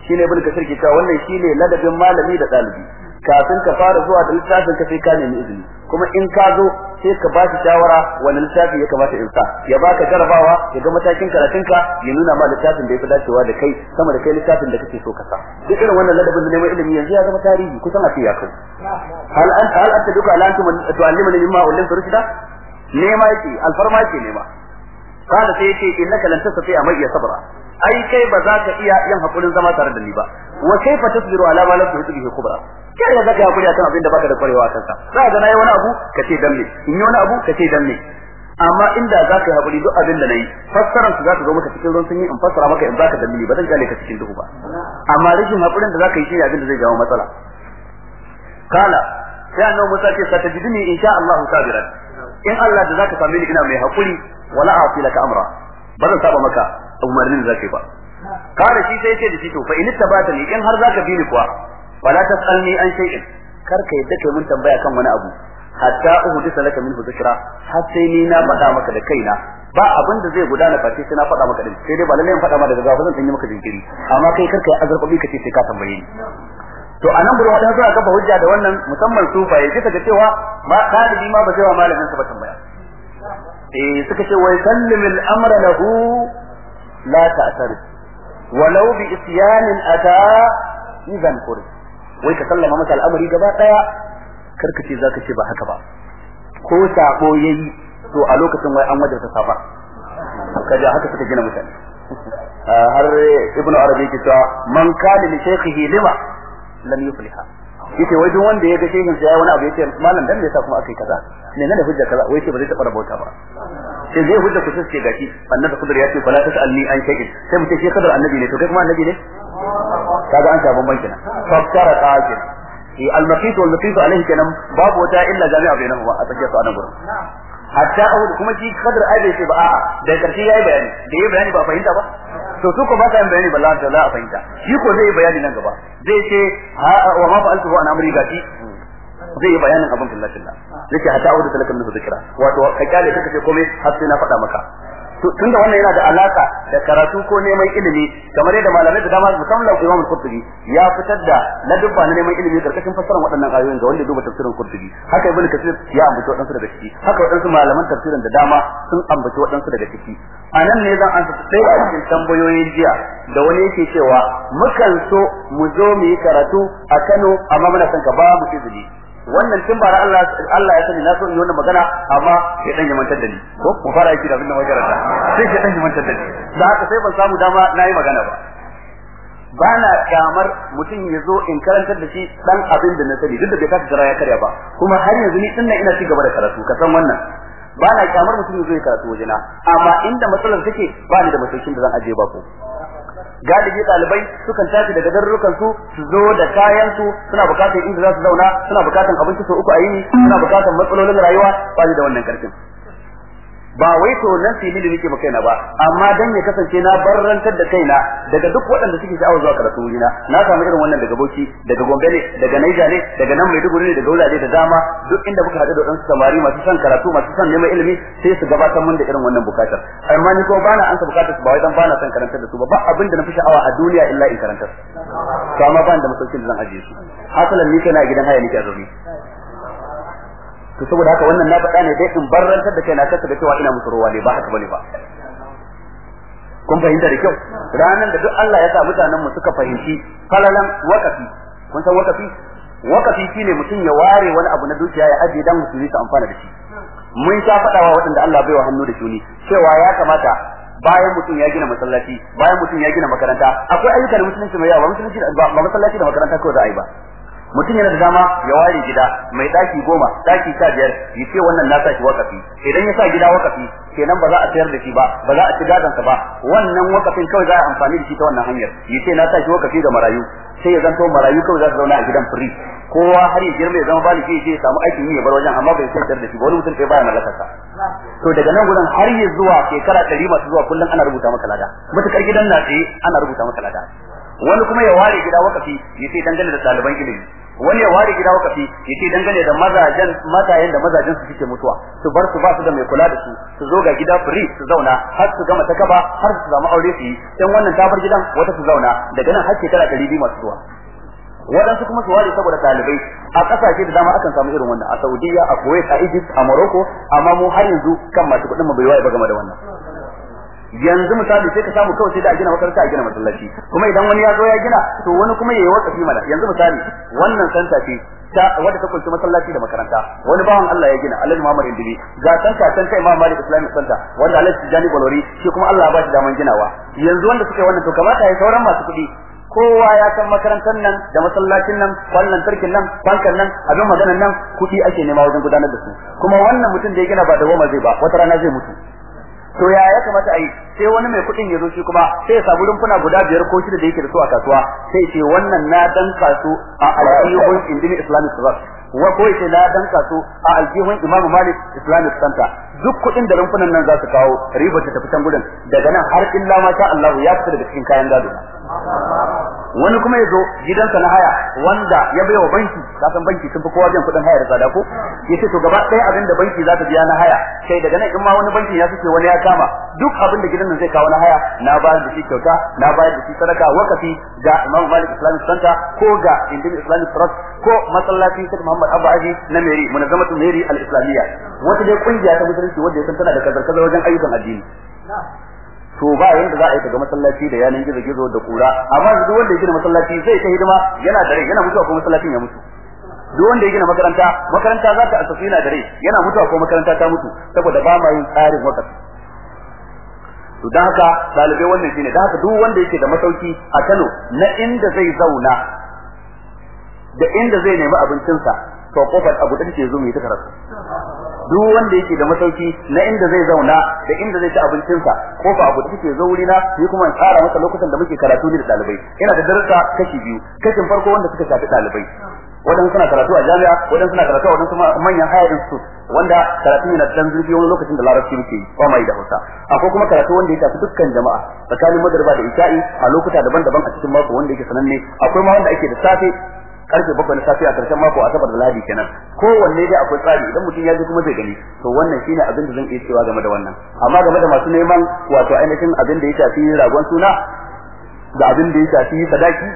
Shine ibn kasir ke cewa wannan shine ladabin malami da dalibi. Kafin ka fara zuwa da littafin ka sai ka nemi izini. Kuma in ka zo sai ka ba shi shawara wani littafi ya kamata in sa. Ya baka jarabawa ya ga matakin karatun ka ya nuna ma littafin da ya fi dacewa da kai sama da kai littafin da kake so ka sa. Duk irin wannan ladabin da neman ilimi yanzu ya zama tarihi kusan a ce ya kai. Hal an hal anta duka ala antum tu'allimani mimma ullimtu rushda? Nema yake alfarma yake nema. Kada sai yake innaka lan tastati a mai sabra. Ai kai ba za ka iya yin hakurin zama tare da ni ba. Wa kaifa tasbiru ala ma lam bihi kubra? Kai da zaka haƙuri akan abin da baka da kwarewa akan sa za ga na yi wani abu ka ce dan me in yi wani abu ka ce dan me amma inda za ka yi haƙuri duk abin da na yi fassaran su za ta zo maka cikin ruwan sanyi in fassara maka in baka dalili ba zan kale ka cikin duhu ba. Amma rashin hakurin da za ka yi shi abin da zai jawo matsala. Kala sai annabi Musa ce satajiduni insha Allah sabiran. In Allah da zaka same ni ina mai haƙuri wala a'ti laka amra. Ba zan saba maka umarnin da zaka yi ba. Kada shi sai ce da shi to fa in tabata ni in har zaka bi ni kuwa wala tasalni an shay'in. Kar ka yadda kai mun tambaya kan wani abu. Hatta uhdisa laka minhu dhikra. Har sai ni na faɗa maka da kaina. Ba abin da zai gudana face sai na faɗa maka din. Sai dai ba lalle in faɗa ma daga gaba zan yi maka jinkiri. Amma kai kar ka yi azarbabi ka ce sai ka tambaye ni. To a nan gurin wadanda suna kafa hujja da wannan musamman sufaye. Kika ga cewa ma talibi ma ba zai wa malamin sa ba tambaya. Eh suka ce wai sallim al-amra lahu la ta'tar walau bi isyanin ata idan kuri wai ka sallama masa al'amari gaba ɗaya kar ka ce zaka ce ba haka ba. Ko sabo yayi to a lokacin wai an wajarta saba kaje haka suka gina mutane. (laughs) Har ibnu arabi ke cewa man kana li shaykhihi lima lam yufliha. Yace wai duk wanda ya ga shehin sa wani abu ya ce malam dan me yasa kuma akai kaza? Ne ne da hujja kaza? Wai ce ba zai taba rabauta ba. Sai zai hujja ku sai gashi? Annabi kudur ya ce fala tasalni an shay'in. Sai mu shi kadar annabi ne to kai kuma annabi ne? Kaga an ta bamban kenan. Fakkara qaqin fi al-maqit wal maqit alayhi kenan babu wata illa jami'a bainahuma a tsakiyar su a nan gurin. Hatta ahu kuma shi kadar ai bai ce ba a'a da ƙarshe yayi bayani. Da yayi bayani ba fahimta ba. To su ko ba yin bayani ba la ta fahimta. Shi ko zai bayani nan gaba. Zai ce wa ma fa'altu an amri gati zai bayanin abin billahi billah yake hatta awu da talakan min zikra wato ka ƙyale kaka ce komai har sai na faɗa maka. Tunda wannan yana da alaka da karatu ko neman ilimi kamar yadda malamai da dama musamman Imam Qurtubi ya fitar da na dubba na neman ilimi ƙarƙashin fassarar waɗannan ayoyin ga wanda duba tafsirin Qurtubi. Haka Ibn Kathir ya ambaci waɗansu daga ciki. Haka waɗansu malaman tafsirin da dama sun ambaci waɗansu daga ciki. A nan ne zan ansa ɗaya a cikin tambayoyin jiya da wani yake cewa mukan so mu zo mu yi karatu a Kano amma muna son ka ba mu izini. Wannan tun bara Allah Allah ya sani na so in yi wannan magana amma ya dan mantar da ni. Ko mu fara yaki da abin da magarata sai ya dan mantar da ni. Da haka sai ban samu dama na yi magana ba. Ba na kyamar mutum ya zo in karantar da shi dan abin da na sani duk da bai kasa jira ya karya ba. Kuma har yanzu ni din ina ci gaba da karatu ka san wannan. Ba na kyamar mutum ya zo ya karatu wajena. Amma inda matsalar take ba ni da masaukin da zan aje ba ko. Galibi ɗalibai sukan tashi daga garurukan su su zo da kayan su suna buƙatar inda za su zauna suna buƙatar abinci sau uku a yini suna buƙatar matsalolin rayuwa ba da wannan ƙarfin ba wai to nan fili da nake ba kaina ba amma dan ya kasance na barrantar da kaina daga duk waɗanda suke sha'awar zuwa karatu wurina. Na samu irin wannan daga Bauchi daga Gombe ne daga Niger ne daga nan Maiduguri ne daga wurare da dama. Duk inda muka haɗu da wadansu samari masu son karatu masu son neman ilimi sai su gabatar mun da irin wannan buƙatar. Amma ni ko bana an ka buƙatar su ba wai dan bana son karantar da su ba ba abin da na fi sha'awa a duniya illa in karantar. To amma ban da masaukin zan ajiye su. Hasalan ni kana gidan haya nake a to saboda haka wannan na faɗa ne dai in barrantar da kai na kasa da cewa ina musu ruwa ne ba haka ba ne ba. Kun fahimta da kyau? Ranan da duk Allah ya sa mutanen mu suka fahimci falalan wakafi kun san wakafi? Wakafi shine mutum ya ware wani abu na dukiya ya ajiye dan musulmi su amfana da shi. Mun sha faɗawa waɗanda Allah bai wa hannu da shuni cewa ya kamata bayan mutum ya gina masallaci bayan mutum ya gina makaranta akwai ayyuka da musulunci mai yawa musulunci ba masallaci da makaranta kawai za a yi ba. Mutum yana da dama ya ware gida mai daki goma daki sha biyar ya ce wannan na sa shi wakafi. Idan ya sa gida wakafi kenan ba za a sayar da shi ba ba za a ci gadon ba. Wannan wakafin kawai za a amfani da shi ta wannan hanyar. Ya ce na sa shi wakafi ga marayu. Sai ya zanto marayu kawai za su zauna a gidan free. Kowa har ya girma ya zama baliki ya samu aikin yi ya bar wajen amma bai sayar da shi ba. Wani mutum sai baya mallakar sa. To daga nan gudan har ya zuwa shekara ɗari masu zuwa kullum ana rubuta maka lada. Matukar gidan na tsaye ana rubuta maka lada. Wani kuma ya ware gida wakafi ya ce dangane da ɗaliban ilimi. Wani ya ware gida wakafi ya ce dangane da mazajen matayen da mazajen su suke mutuwa su bar su ba su da mai kula da su su zo ga gida free su zauna har su gama ta kaba har su samu aure su yi. Dan wannan ta bar gidan wata su zauna daga nan har shekara ɗari biyu masu zuwa. Waɗansu kuma su ware saboda ɗalibai. A ƙasashe da dama akan samu irin wannan a Saudiya a Kuwait a Egypt a Morocco amma mu har yanzu kan masu kuɗin mu bai waye ba game da wannan. Yanzu misali sai ka samu kawai sai da a gina makaranta a gina masallaci. Kuma idan wani ya zo ya gina to wani kuma yayi wakafi mana. Yanzu misali wannan santa ce ta wadda ta ƙunshi masallaci da makaranta. Wani bawan Allah ya gina Alhaji Muhammad Indimi. Ga santa can ta Imam Malik Islamic Center wanda Alhaji Tijani Bolori shi kuma Allah ya ba shi daman ginawa. Yanzu wanda suka yi wannan to kamata ya sauran masu kuɗi. Kowa ya san makarantar nan da masallacin nan wannan tarkin nan bankan nan abin maganan nan kuɗi ake nema wajen gudanar da su. Kuma wannan mutum da ya gina ba da goma zai ba wata rana zai mutu. To ya ya kamata a yi? Sai wani mai kuɗin ya zo shi kuma sai ya samu rumfuna guda biyar ko shida da yake da su a kasuwa. Sai ce wannan na dan kasu a aljihun indini islamic trust. Wa ko sai na dan kasu a aljihun imamu malik islamic center. Duk kuɗin da rumfunan nan za su kawo riba ta tafi can gudun. Daga nan har illa ma sha Allah ya fita daga cikin kayan gado. Wani kuma ya zo gidansa na haya wanda ya baiwa banki kasan banki sun fi kowa biyan kuɗin haya da tsada ko? Yace to gaba ɗaya abin da banki za ta biya na haya kai daga nan in ma wani banki ya suke wani ya kama duk abin da gidan nan zai kawo na haya na bayar da shi kyauta na bayar da shi sadaka wakafi ga Imam Malik Islamic Center ko ga Indian Islamic Trust ko masallaci Sheikh Muhammad Abba Aji na Meri munazzamatu Meri al-Islamiyya. Wata dai ƙungiya ta musulunci wanda ya san tana da kazar-kazar wajen ayyukan addini. To ba yanda za a yi daga masallaci da yanan gizo gizo da kura. Amma duk wanda ya gina masallaci zai ta hidima yana da rai yana mutuwa ko masallacin ya mutu. Duk wanda ya gina makaranta makaranta za ta asafi yana da rai yana mutuwa ko makaranta ta mutu saboda ba ma yin tsarin wakafi. To dan haka ɗalibai wannan shine dan haka duk wanda yake da masauki a Kano na inda zai zauna da inda zai nemi abincinsa to ƙofar abu da take zo mai ta karatu. Duk wanda yake da masauki na inda zai zauna da inda zai ci abincinsa ƙofa abu da take zo wurina ni kuma in tsara masa lokutan da muke karatu ne da ɗalibai ina da darussa kashi biyu. Kashin farko wanda suka shafi ɗalibai wadan suna karatu a jami'a wadan suna karatu a wadansu manyan higher institute wanda karatu yana da zurfi wani lokacin da larabci muke yi ba mai da Hausa. Akwai kuma karatu wanda ya shafi dukkan jama'a tsakanin magariba da isha'i a lokuta daban-daban a cikin mako wanda yake sananne. Akwai ma wanda ake da safe ƙarfe bakwai na safiya a ƙarshen mako asabar da lahadi kenan. Kowanne dai akwai tsari. Idan mutum ya je kuma zai gani. To wannan shine abin da zan iya cewa game da wannan. Amma game da masu neman wato ainihin abin da ya shafi ragon suna da abin da ya shafi sadaki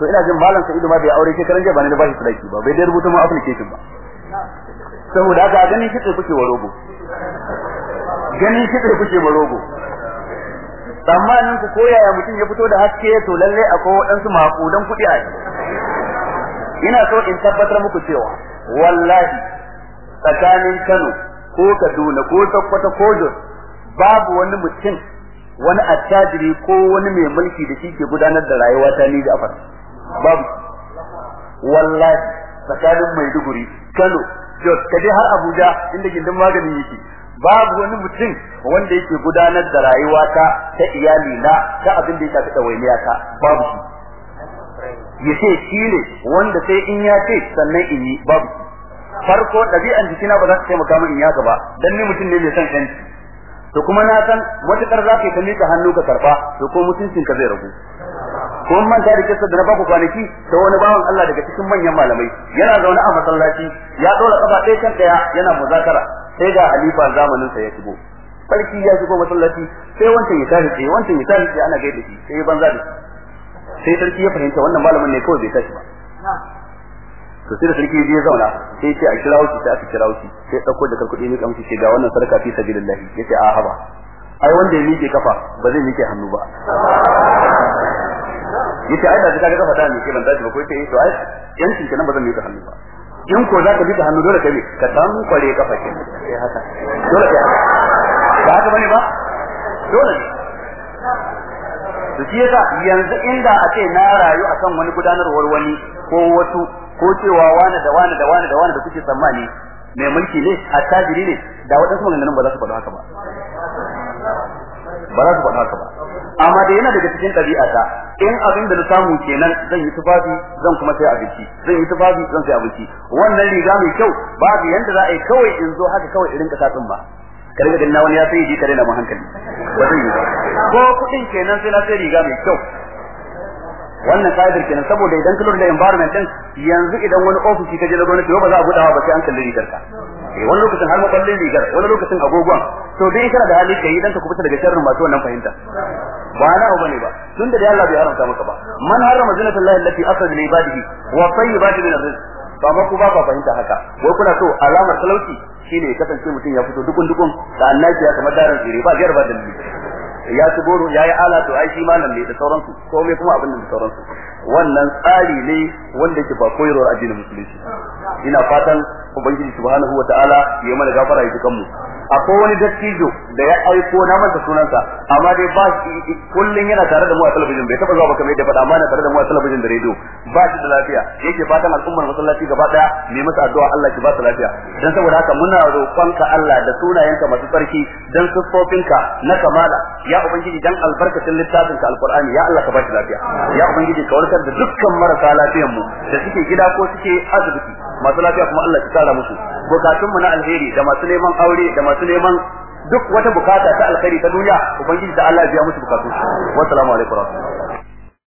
to ina jin malam sa'idu ma bai aure shekaran jiya ba ne da bashi sadaki ba. Bai dai rubuta mu application ba. Saboda haka ganin kitse kuke wa rogo. Ganin kitse kuke wa rogo. Tsammanin ku koyaya mutum ya fito da haske to lalle akwai waɗansu maƙudan kuɗi a ina so in tabbatar muku cewa wallahi tsakanin Kano ko Kaduna ko Sokoto ko Jos babu wani mutum wani attajiri ko wani mai mulki da shi gudanar da rayuwa ta ni da afar babu. Wallahi tsakanin Maiduguri Kano Jos kaje har Abuja inda gindin maganin yake babu wani mutum wanda yake gudanar da rayuwa ta ta iyali na ta abin da ya shafi ɗawainiya ta. Babu shi. Ya ce shi ne wanda sai in ya ce sannan in yi babu. Farko ɗabi'an jikina ba za ta taimaka min in yaka ba dan ni mutum ne mai son kanci to kuma na san matuƙar za ka yi ta mika hannu ka karɓa to ko mutuncin ka zai ragu. Ko man ta riƙe da na baku kwanaki da wani bawan Allah daga cikin manyan malamai yana zaune a masallaci ya dora kafa ɗaya kan ɗaya yana muzakara. Sai ga halifa zamanin sa ya shigo. Sarki ya shigo masallaci sai wancan ya tashi wancan ya tashi ana gaida shi sai banza da shi. Sai sarki ya fahimta wannan malamin ne kawai bai tashi ba. To sai sarki ya je zauna sai ce a kira wuce sai aka kira wuce sai ɗauko da karkudi ne kamshi ce ga wannan sarka fi sabilillah ya ce a haba ai wanda ya miƙe kafa ba zai miƙe hannu ba. Yace ai da kaga kafa ta miƙe ban tashi ba. Ko ya ce to ai yancin kenan ba zan miƙe hannu ba. In ko za ka miƙe hannu dole ka bi ka samu kware kafa ke sai haka. Dole ka ba haka ba ne ba? Dole ne. To shi yasa yanzu inda a ce na rayu akan wani gudanarwar wani ko wasu ko cewa wani da wani da wani da wani da kuke tsammani mai mulki ne attajiri ne da waɗansu maganganun ba za su faɗo haka ba. Ba za su faɗo haka ba. Amma da yana daga cikin ɗabi'ata in abin da na samu kenan zan yi tufafi zan kuma sai abinci zan yi tufafi zan sai abinci. Wannan riga mai kyau babu yanda za a yi kawai in zo haka kawai irin kasa ba ka riga ganin wani ya sai ji kare na mu hankali. Ba zai yi ko kuɗin kenan sai na sai riga mai kyau. Wannan ka'idar kenan saboda idan ka lura da environment din yanzu idan wani ofisi ka je na gwamnati ba za a buɗawa ba sai an kalli rigar ka eh wani lokacin har maballin rigar wani lokacin agogon. To dai kana da hali kai idan ka kubuta daga sharrin masu wannan fahimta. Ba na abu ba ne ba. Tunda da Allah bai haramta maka ba. Man harrama zinatullahi allati akhraja li ibadihi wa tayyibati min rizq ba ma ku ba ka fahimta haka. Wai kuna so alamar talauci? Shine ya kasance mutum ya fito dukun dukun da annabi ya kamar daren tsire ba garba da ya ci goro ya yi ala to ai shi malam ne da sauransu komai kuma abin da sauransu. Wannan tsari ne wanda yake ba koyarwar addinin musulunci. Ina fatan ubangiji subhanahu wataala ya mana gafara ya dukan mu akwai wani dattijo da ya aiko na manta sunansa amma dai ba kullun yana tare da mu a talabijin bai taba zuwa ba kamar yadda faɗa amma yana tare da mu a talabijin da rediyo. Ba shi da lafiya yake fatan al'ummar masallaci gaba ɗaya mai masa addu'a Allah ki ba su lafiya. Dan saboda haka muna roƙonka Allah da sunayenka masu tsarki dan siffofinka na kamala. Ya ubangiji dan albarkacin littafinka alqur'ani ya Allah ka ba lafiya. Ya ubangiji ka warkar da dukkan marasa lafiyan mu da suke gida ko suke asibiti. Masu lafiya kuma Allah ki kara musu. Bukatunmu na alheri da masu neman aure da masu neman duk wata buƙata ta alkhairi ta duniya ubangiji ta Allah ya biya musu bukatun wassalamu alaikum